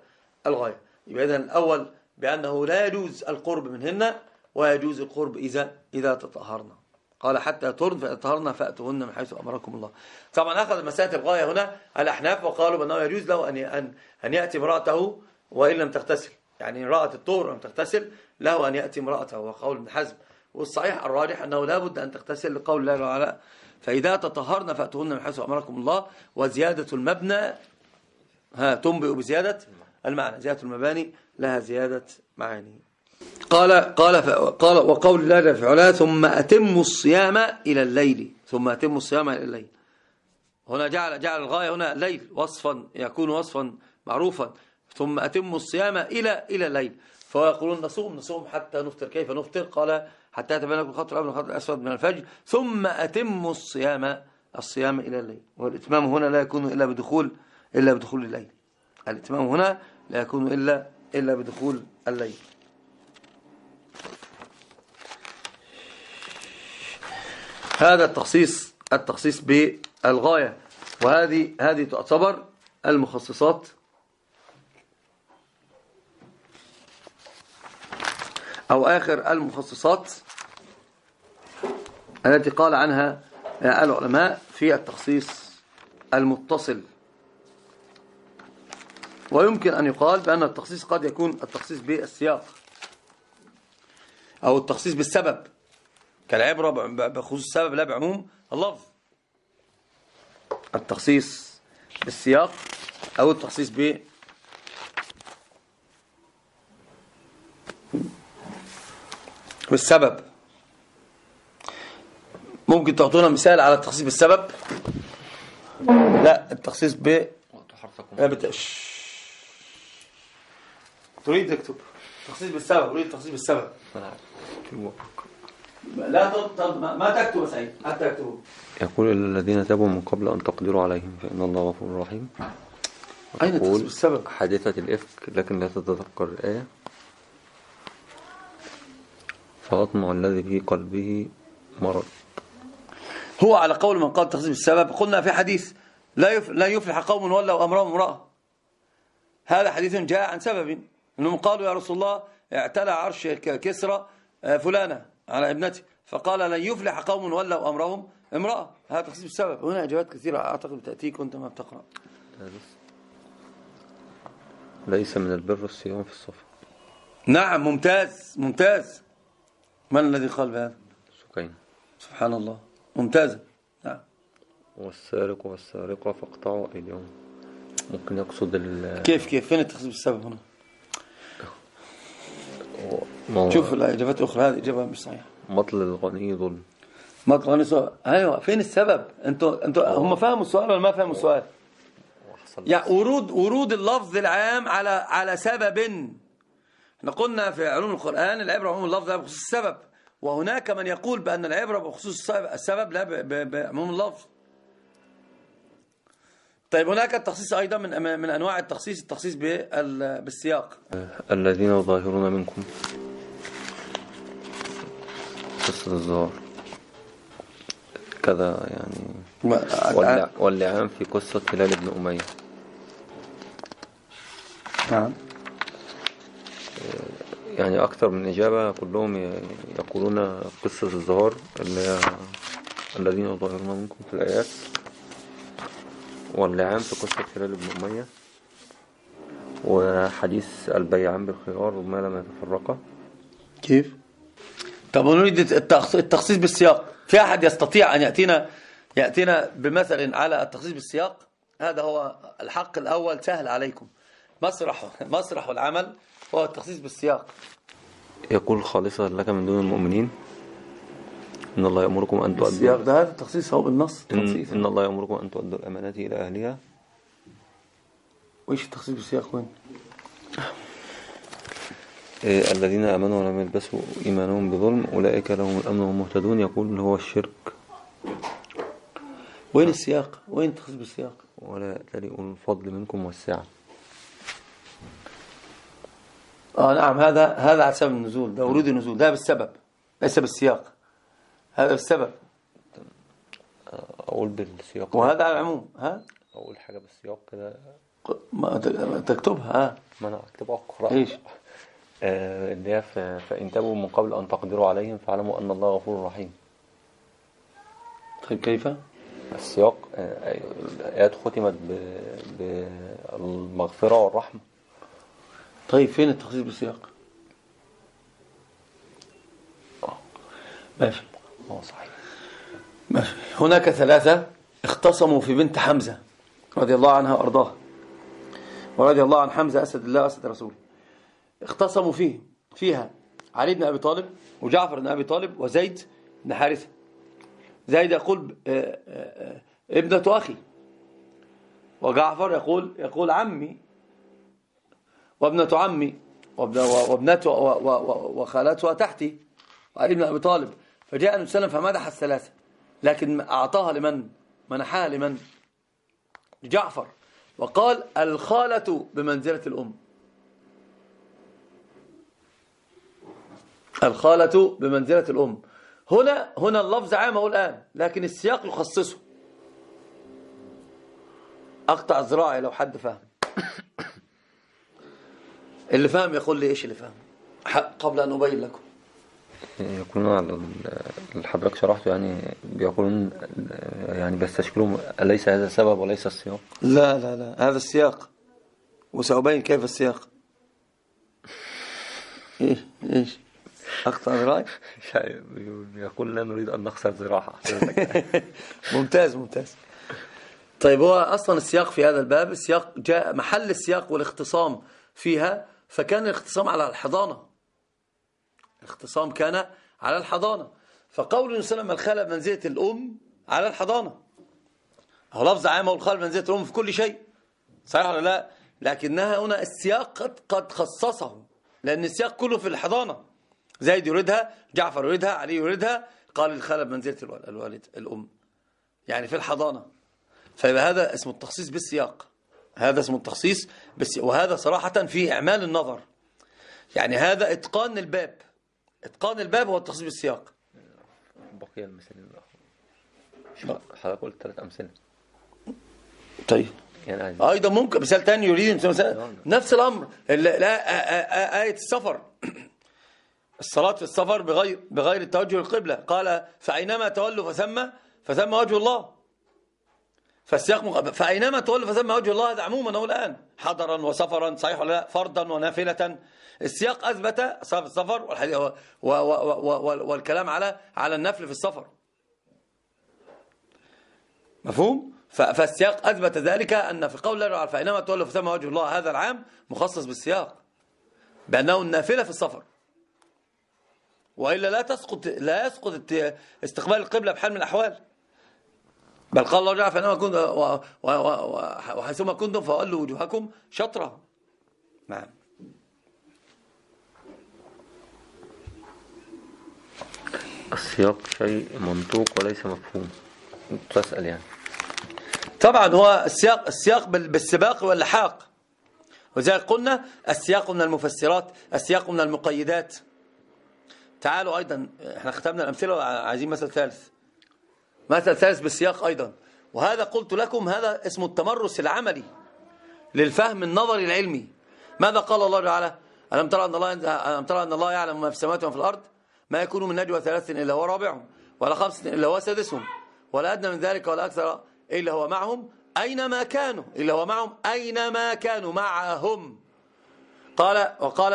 الغاية. يبقى إذن الأول بأنه لا يجوز القرب منهن ويجوز القرب إذا إذا تطهرنا قال حتى ترن فأطهرنا فأتوهن من حيث أمركم الله. طبعا أخذ مسألة الغاية هنا الأحناف وقالوا بأنه يجوز له أن أن أن يأتي امرأته وإن لم تغتسل. يعني امرأة الطهر لم تغتسل له أن يأتي امرأته. وقول ابن حزم والصحيح الراجح أنه لا بد أن تغتسل لقول الله تعالى فإذا تطهرن فأتوهن من حيث أمركم الله وزيادة المبنى ها تنبئ بزيادة المعنى زيادة المباني لها زيادة معاني. قال قال قال وقول الله في ثم أتموا الصيام إلى الليل ثم أتموا الصيام إلى الليل. هنا جعل جعل الغاية هنا ليل وصفا يكون وصفا معروفا. ثم أتموا الصيام إلى إلى الليل. فيقولون نصوم نصوم حتى نفطر. كيف نفطر؟ قال حتى يتبين لكم الخط الأبيض والخط الأسود من الفجر. ثم أتموا الصيام. الصيام إلى الليل. والإتمام هنا لا يكون إلا بدخول إلا بدخول الليل. الإتمام هنا لا يكون إلا إلا بدخول الليل. هذا التخصيص التخصيص بالغاية. وهذه هذه تعتبر المخصصات أو آخر المخصصات التي قال عنها العلماء في التخصيص المتصل. ويمكن أن يقال بأن التخصيص قد يكون التخصيص بالسياق أو التخصيص بالسبب كالعبرة بخصوص السبب لا بعموم اللفظ. التخصيص بالسياق أو التخصيص ب بالسبب. ممكن تعطونا مثال على التخصيص بالسبب؟ لا التخصيص ب لا بتقش تريد تكتب تخصيص بالسبب اريد التخصيص بالسبب. لا ما تكتب سعيد حتى يكتبوا يقول الذين تابوا من قبل أن تقدروا عليهم فإن الله غفور رحيم. أين التخصيص بالسبب؟ حادثة الإفك لكن لا تتذكر الآية. فأطمع الذي في قلبه مرض. هو على قول من قال تخصيص بالسبب قلنا في حديث لا لا يفلح قوم ولوا أمرهم امرأة. هذا حديث جاء عن سبب انهم قالوا يا رسول الله اعتلى عرش كسرى آه، فلانة على ابنته فقال لن يفلح قوم ولوا أمرهم امرأة. هذا تخصيص بالسبب هنا إجابات كثيرة أعتقد بتأتيك وأنت ما بتقرأ. ليس من البر الصيام في الصفر نعم ممتاز ممتاز. من الذي قال بهذا؟ سكين. سبحان الله. ممتازة. نعم. والسارق والسارقة فاقطعوا أيديهم. ممكن يقصد ال كيف كيف؟ فين التخصيص بالسبب هنا؟ شوف الإجابات الأخرى هذه إجابة مش صحيحة. مطل الغني ظلم. مطل الغني سؤال أيوة فين السبب؟ أنتوا أنتوا هم فهموا السؤال ولا ما فهموا السؤال؟ يعني ورود ورود اللفظ العام على على سبب. إحنا قلنا في علوم القرآن العبرة عموم اللفظ لا بخصوص السبب وهناك من يقول بأن العبرة بخصوص السبب لا بعموم اللفظ. طيب هناك التخصيص أيضا من من أنواع التخصيص التخصيص بالسياق. الذين ظاهرون منكم. قصة الزهار كذا يعني. واللعان في قصة هلال بن أمية. نعم. يعني أكثر من إجابة كلهم يقولون قصة الزهار اللي هي الذين ظاهرون منكم في الآيات واللعان في قصة هلال بن أمية وحديث البيعان بالخيار وما لم يتفرقا. كيف؟ طب نريد التخصيص بالسياق. في أحد يستطيع أن يأتينا يأتينا بمثل على التخصيص بالسياق؟ هذا هو الحق الأول. سهل عليكم. مسرح مسرح العمل. هو التخصيص بالسياق. يقول خالصا لك من دون المؤمنين إن الله يأمركم أن تؤدوا السياق ده هذا التخصيص هو بالنص إن, إن الله يأمركم أن تؤدوا الأمانات إلى أهلها. وإيش التخصيص بالسياق وين؟ إيه الذين آمنوا ولم يلبسوا إيمانهم بظلم أولئك لهم الأمن وهم مهتدون. يقول هو الشرك؟ وين السياق؟ وين التخصيص بالسياق؟ ولا تلئوا الفضل منكم والسعة. آه نعم هذا هذا على سبب النزول ده ورود النزول ده بالسبب ليس بالسياق. هذا بالسبب. أقول بالسياق. وهذا على العموم ها؟ أقول حاجة بالسياق كده. ما تكتبها ها؟ ما أنا أكتبها أقرأ. إيش؟ آه، اللي هي فإن تابوا من قبل أن تقدروا عليهم فاعلموا أن الله غفور رحيم. طيب كيف؟ السياق آه، الآيات ختمت بالمغفرة والرحمة. طيب فين التخصيص بالسياق؟ ماشي. ماشي. هناك ثلاثة اختصموا في بنت حمزة رضي الله عنها وأرضاها. ورضي الله عن حمزة أسد الله أسد رسوله. اختصموا فيه فيها علي بن أبي طالب وجعفر بن أبي طالب وزيد بن حارثة. زيد يقول آه، آه، آه، ابنة أخي. وجعفر يقول يقول عمي وابنة عمي وابنته وخالتها تحتي وعلي بن أبي طالب. فجاء النبي صلى الله عليه وسلم فمدح الثلاثة. لكن أعطاها لمن؟ منحها لمن؟ لجعفر. وقال الخالة بمنزلة الأم. الخالة بمنزلة الأم. هنا هنا اللفظ عام أقول الآن لكن السياق يخصصه. أقطع ذراعي لو حد فهم اللي فهم يقول لي إيش اللي فهم قبل أن أبين لكم. يقولون على اللي حضرتك شرحته يعني بيقولون يعني بيستشكلون أليس هذا السبب وليس السياق؟ لا لا لا. هذا السياق. وسأبين كيف السياق. إيش إيش؟ أقطع ذراعي يقول لا نريد أن نخسر ذراعها ممتاز ممتاز. طيب هو أصلا السياق في هذا الباب السياق جاء محل السياق والاختصام فيها. فكان الاختصام على الحضانة. الاختصام كان على الحضانة. فقول النبي الخالة بمنزلة الأم على الحضانة. هو لفظ عام والخالة بمنزلة الأم في كل شيء. صحيح ولا لا؟ لكنها هنا السياق قد, قد خصصه. لأن السياق كله في الحضانة. زيد يريدها جعفر يريدها علي يريدها. قال الخالة بمنزلة الوالد الأم. يعني في الحضانة. فيبقى هذا اسمه التخصيص بالسياق. هذا اسمه التخصيص بس وهذا صراحة في إعمال النظر. يعني هذا إتقان الباب. إتقان الباب هو التخصيص بالسياق. بقي المثالين حضرتك قلت ثلاث أمثلة. طيب. أيضا ممكن مثال ثاني يريد نفس الأمر. لا آية السفر. الصلاة في السفر بغير بغير التوجه القبلة. قال فأينما تولوا فثم فثم وجه الله. فالسياق مق... فأينما تولوا فثم وجه الله هذا عموما هو الآن. حضرا وسفرا صحيح ولا لا؟ فرضا ونافلة. السياق أثبت السفر. والكلام على على النفل في السفر. مفهوم. فالسياق أثبت ذلك أن في قول الله فأينما تولوا فثم وجه الله هذا العام مخصص بالسياق. بأنه النافلة في السفر. وإلا لا تسقط لا يسقط استقبال القبلة بحال من الأحوال. بل قال الله جعل فإنما كنت وحيثما كنتم فولوا وجوهكم شطرة نعم. السياق شيء منطوق وليس مفهوم. تسأل يعني. طبعا هو السياق السياق بالسباق واللحاق وذلك قلنا السياق من المفسرات السياق من المقيدات. تعالوا أيضا إحنا ختمنا الأمثلة عايزين مثل ثالث. مثل ثالث بالسياق أيضا. وهذا قلت لكم هذا اسمه التمرس العملي للفهم النظري العلمي. ماذا قال الله تعالى؟ ألم ترى أن الله ألم ترى أن الله يعلم ما في السماوات وما في الأرض؟ ما يكون من نجوى ثلاث إلا هو رابعهم ولا خمسة إلا هو سادسهم ولا أدنى من ذلك ولا أكثر إلا هو معهم. أينما كانوا إلا هو معهم أينما كانوا معهم. قال وقال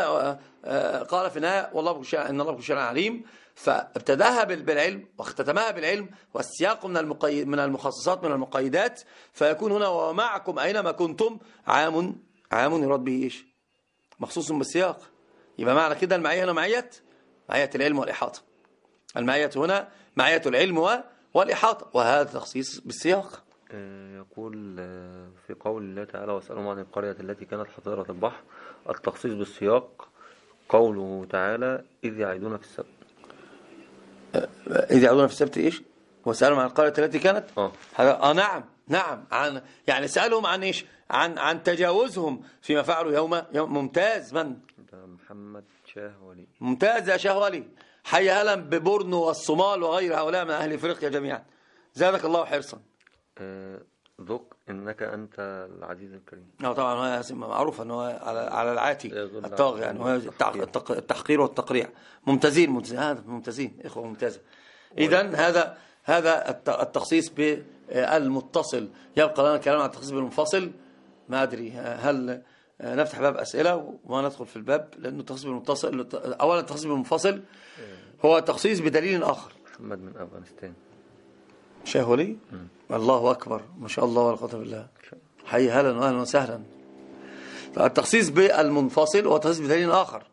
آه، قال في النهاية والله إن الله بكل شيء عليم. فابتداها بالعلم واختتمها بالعلم والسياق من المقيد من المخصصات من المقيدات فيكون هنا ومعكم أينما كنتم؟ عام عام يراد به إيش؟ مخصوص بالسياق. يبقى معنى كده المعية هنا معية؟ معية العلم والإحاطة. المعية هنا معية العلم والإحاطة. وهذا تخصيص بالسياق. آه، يقول آه، في قول الله تعالى واسألهم عن القرية التي كانت حضيرة البحر. التخصيص بالسياق قوله تعالى إذ يعيدون في السبت. إذ يعيدون في السبت إيش؟ وسألهم عن القرية التي كانت؟ آه. آه نعم نعم عن يعني سألهم عن إيش؟ عن عن تجاوزهم فيما فعلوا يوم, يوم ممتاز من؟ محمد شاهولي ممتاز يا شاهولي حي هلا ببورنو والصومال وغير هؤلاء من أهل إفريقيا جميعا. زادك الله حرصا آه ذق إنك أنت العزيز الكريم. آه طبعا هو معروف أنه على على العاتي الطاغي يعني هو التحقير والتقريع. ممتازين ممتازين هذا ممتازين إخوة ممتازة. إذا هذا هذا التخصيص بالمتصل يبقى لنا كلام عن التخصيص بالمنفصل. ما أدري هل آه، نفتح باب أسئلة وما ندخل في الباب؟ لأنه التخصيص بالمتصل أولا التخصيص بالمنفصل هو تخصيص بدليل آخر. محمد من أفغانستان. شيخ ولي؟ الله أكبر. ما شاء الله ولا قوة بالله. حي هلا وأهلا وسهلا. التخصيص بالمنفصل هو تخصيص بدليل آخر.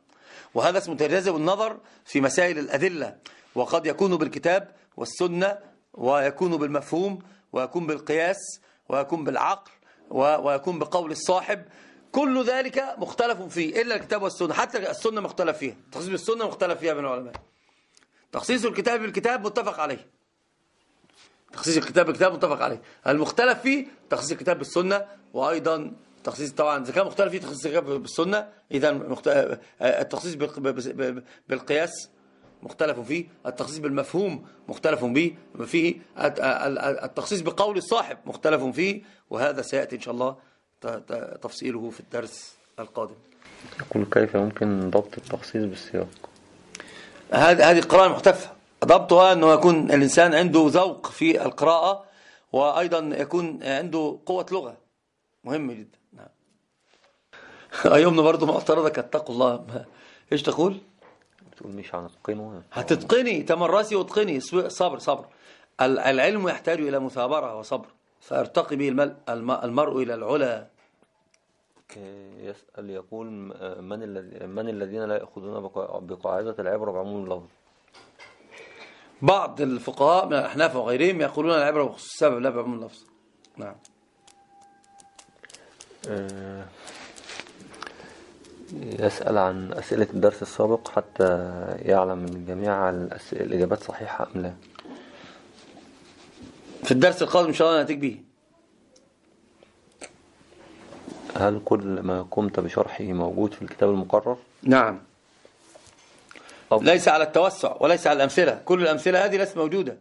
وهذا اسمه تجاذب النظر في مسائل الأدلة. وقد يكون بالكتاب والسنة ويكون بالمفهوم ويكون بالقياس ويكون بالعقل ويكون بقول الصاحب. كل ذلك مختلف فيه إلا الكتاب والسنة. حتى السنة مختلف فيها. تخصيص بالسنة مختلف فيها بين العلماء. تخصيص الكتاب بالكتاب متفق عليه. تخصيص الكتاب بالكتاب متفق عليه. المختلف فيه تخصيص الكتاب بالسنة وأيضا تخصيص طبعا إذا كان مختلف فيه تخصيص الكتاب بالسنة إذا التخصيص بالقياس مختلف فيه التخصيص بالمفهوم مختلف به فيه التخصيص بقول الصاحب مختلف فيه وهذا سيأتي إن شاء الله تفصيله في الدرس القادم. يقول كيف يمكن ضبط التخصيص بالسياق؟ هذه هذه القراءة المحتفة ضبطها أنه يكون الإنسان عنده ذوق في القراءة وأيضا يكون عنده قوة لغة. مهم جدا. نعم. أيومنا برضو معترضك اتقوا الله. إيش تقول؟ تقول مش هنتقنه. هتتقني تمرسي واتقني. صبر صبر. العلم يحتاج إلى مثابرة وصبر. فارتقي به المرء إلى العلا. يسأل يقول من الذي من الذين لا يأخذون بقاعدة العبرة بعموم اللفظ؟ بعض الفقهاء من الأحناف وغيرهم يقولون العبرة بخصوص السبب لا بعموم اللفظ. نعم. أه يسأل عن أسئلة الدرس السابق حتى يعلم من جميع الإجابات صحيحة أم لا. في الدرس القادم إن شاء الله نأتيك به. هل كل ما قمت بشرحه موجود في الكتاب المقرر؟ نعم. أب... ليس على التوسع وليس على الأمثلة. كل الأمثلة هذه ليست موجودة.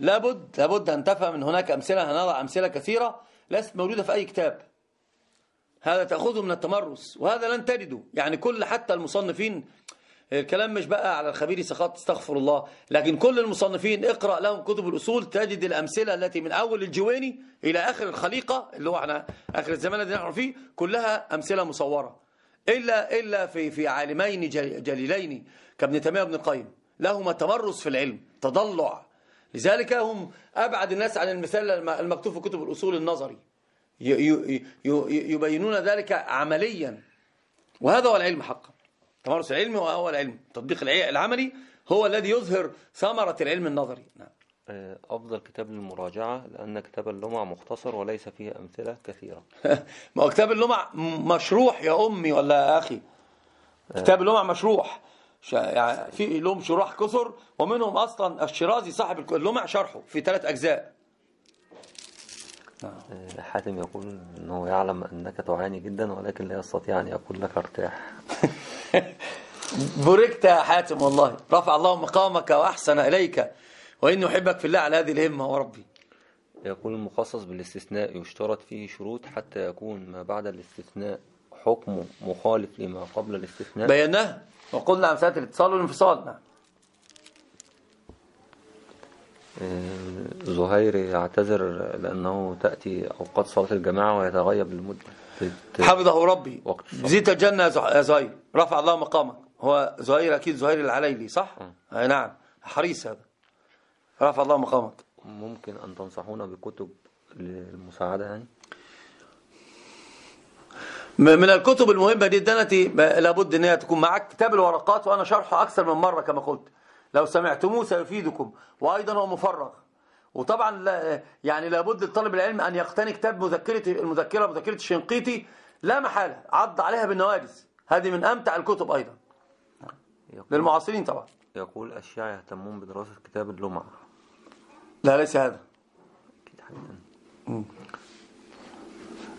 لابد لابد أن تفهم أن هناك أمثلة هنضع أمثلة كثيرة ليست موجودة في أي كتاب. هذا تأخذه من التمرس وهذا لن تجده. يعني كل حتى المصنفين الكلام مش بقى على الخبير سخط استغفر الله. لكن كل المصنفين اقرأ لهم كتب الأصول تجد الأمثلة التي من أول الجويني إلى آخر الخليقة اللي هو إحنا آخر الزمان الذي نحن فيه كلها أمثلة مصورة. إلا إلا في في عالمين جليلين كابن تيمية وابن القيم. لهما تمرس في العلم تضلع. لذلك هم أبعد الناس عن المثال المكتوب في كتب الأصول النظري. يبينون ذلك عمليا. وهذا هو العلم حقا. تمارس العلم وهو العلم. تطبيق العملي هو الذي يظهر ثمرة العلم النظري. نعم. أفضل كتاب للمراجعة لأن كتاب اللمع مختصر وليس فيه أمثلة كثيرة. ما هو كتاب اللمع مشروح يا أمي ولا يا أخي؟ كتاب اللمع مشروح. يعني في لهم شروح كثر ومنهم أصلا الشيرازي صاحب اللمع شرحه في ثلاث أجزاء. آه، حاتم يقول أنه يعلم أنك تعاني جدا ولكن لا يستطيع أن يقول لك ارتاح. بوركت يا حاتم والله. رفع الله مقامك وأحسن إليك. وإني أحبك في الله على هذه الهمة وربي يقول المخصص بالاستثناء يشترط فيه شروط حتى يكون ما بعد الاستثناء حكمه مخالف لما قبل الاستثناء. بيناه وقلنا عن ساعة الاتصال والانفصال نعم آه، زهير يعتذر لأنه تأتي أوقات صلاة الجماعة ويتغيب لمدة حفظه ربي. زيت الجنة يا زهير. رفع الله مقامك. هو زهير أكيد زهير العليلي صح؟ أه. أي نعم. حريص هذا. رفع الله مقامك. ممكن أن تنصحونا بكتب للمساعدة يعني؟ من الكتب المهمة جدا التي لابد أن هي تكون معك كتاب الورقات وأنا شرحه أكثر من مرة كما قلت. لو سمعتموه سيفيدكم وأيضا هو مفرغ. وطبعا لا يعني لابد لطالب العلم أن يقتني كتاب مذكرة المذكرة مذكرة الشنقيطي لا محالة عض عليها بالنواجز هذه من أمتع الكتب أيضا. للمعاصرين طبعا. يقول الشيعة يهتمون بدراسة كتاب اللمعة. لا ليس هذا.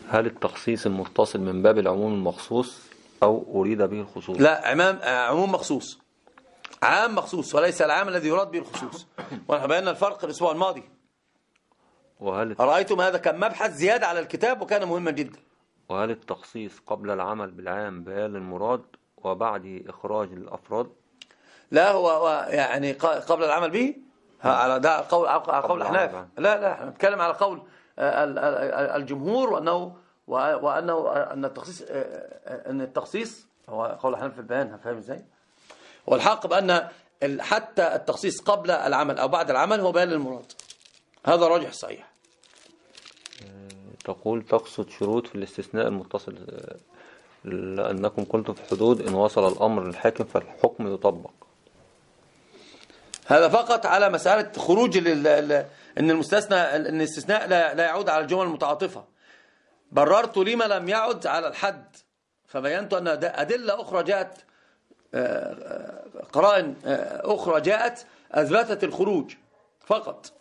هل التخصيص المتصل من باب العموم المخصوص أو أريد به الخصوص؟ لا عمام عموم مخصوص. عام مخصوص وليس العام الذي يراد به الخصوص. ونحن بينا الفرق الأسبوع الماضي. وهل رأيتم هذا كان مبحث زيادة على الكتاب وكان مهما جدا؟ وهل التخصيص قبل العمل بالعام بيان المراد وبعد إخراج الأفراد؟ لا هو يعني قبل العمل به؟ على ده قول على قول الأحناف لا لا إحنا نتكلم على قول الجمهور وأنه وأنه أن التخصيص أن التخصيص هو قول حنف في البيان فاهم إزاي؟ والحق بأن حتى التخصيص قبل العمل أو بعد العمل هو بيان للمراد. هذا راجح صحيح. تقول تقصد شروط في الاستثناء المتصل لأنكم كنتم في حدود إن وصل الأمر للحاكم فالحكم يطبق. هذا فقط على مسألة خروج إن المستثنى إن الاستثناء لا يعود على الجمل المتعاطفة. بررت لما لم يعد على الحد. فبينت أن أدلة أخرى جاءت آه، آه، قرائن آه، أخرى جاءت أثبتت الخروج فقط.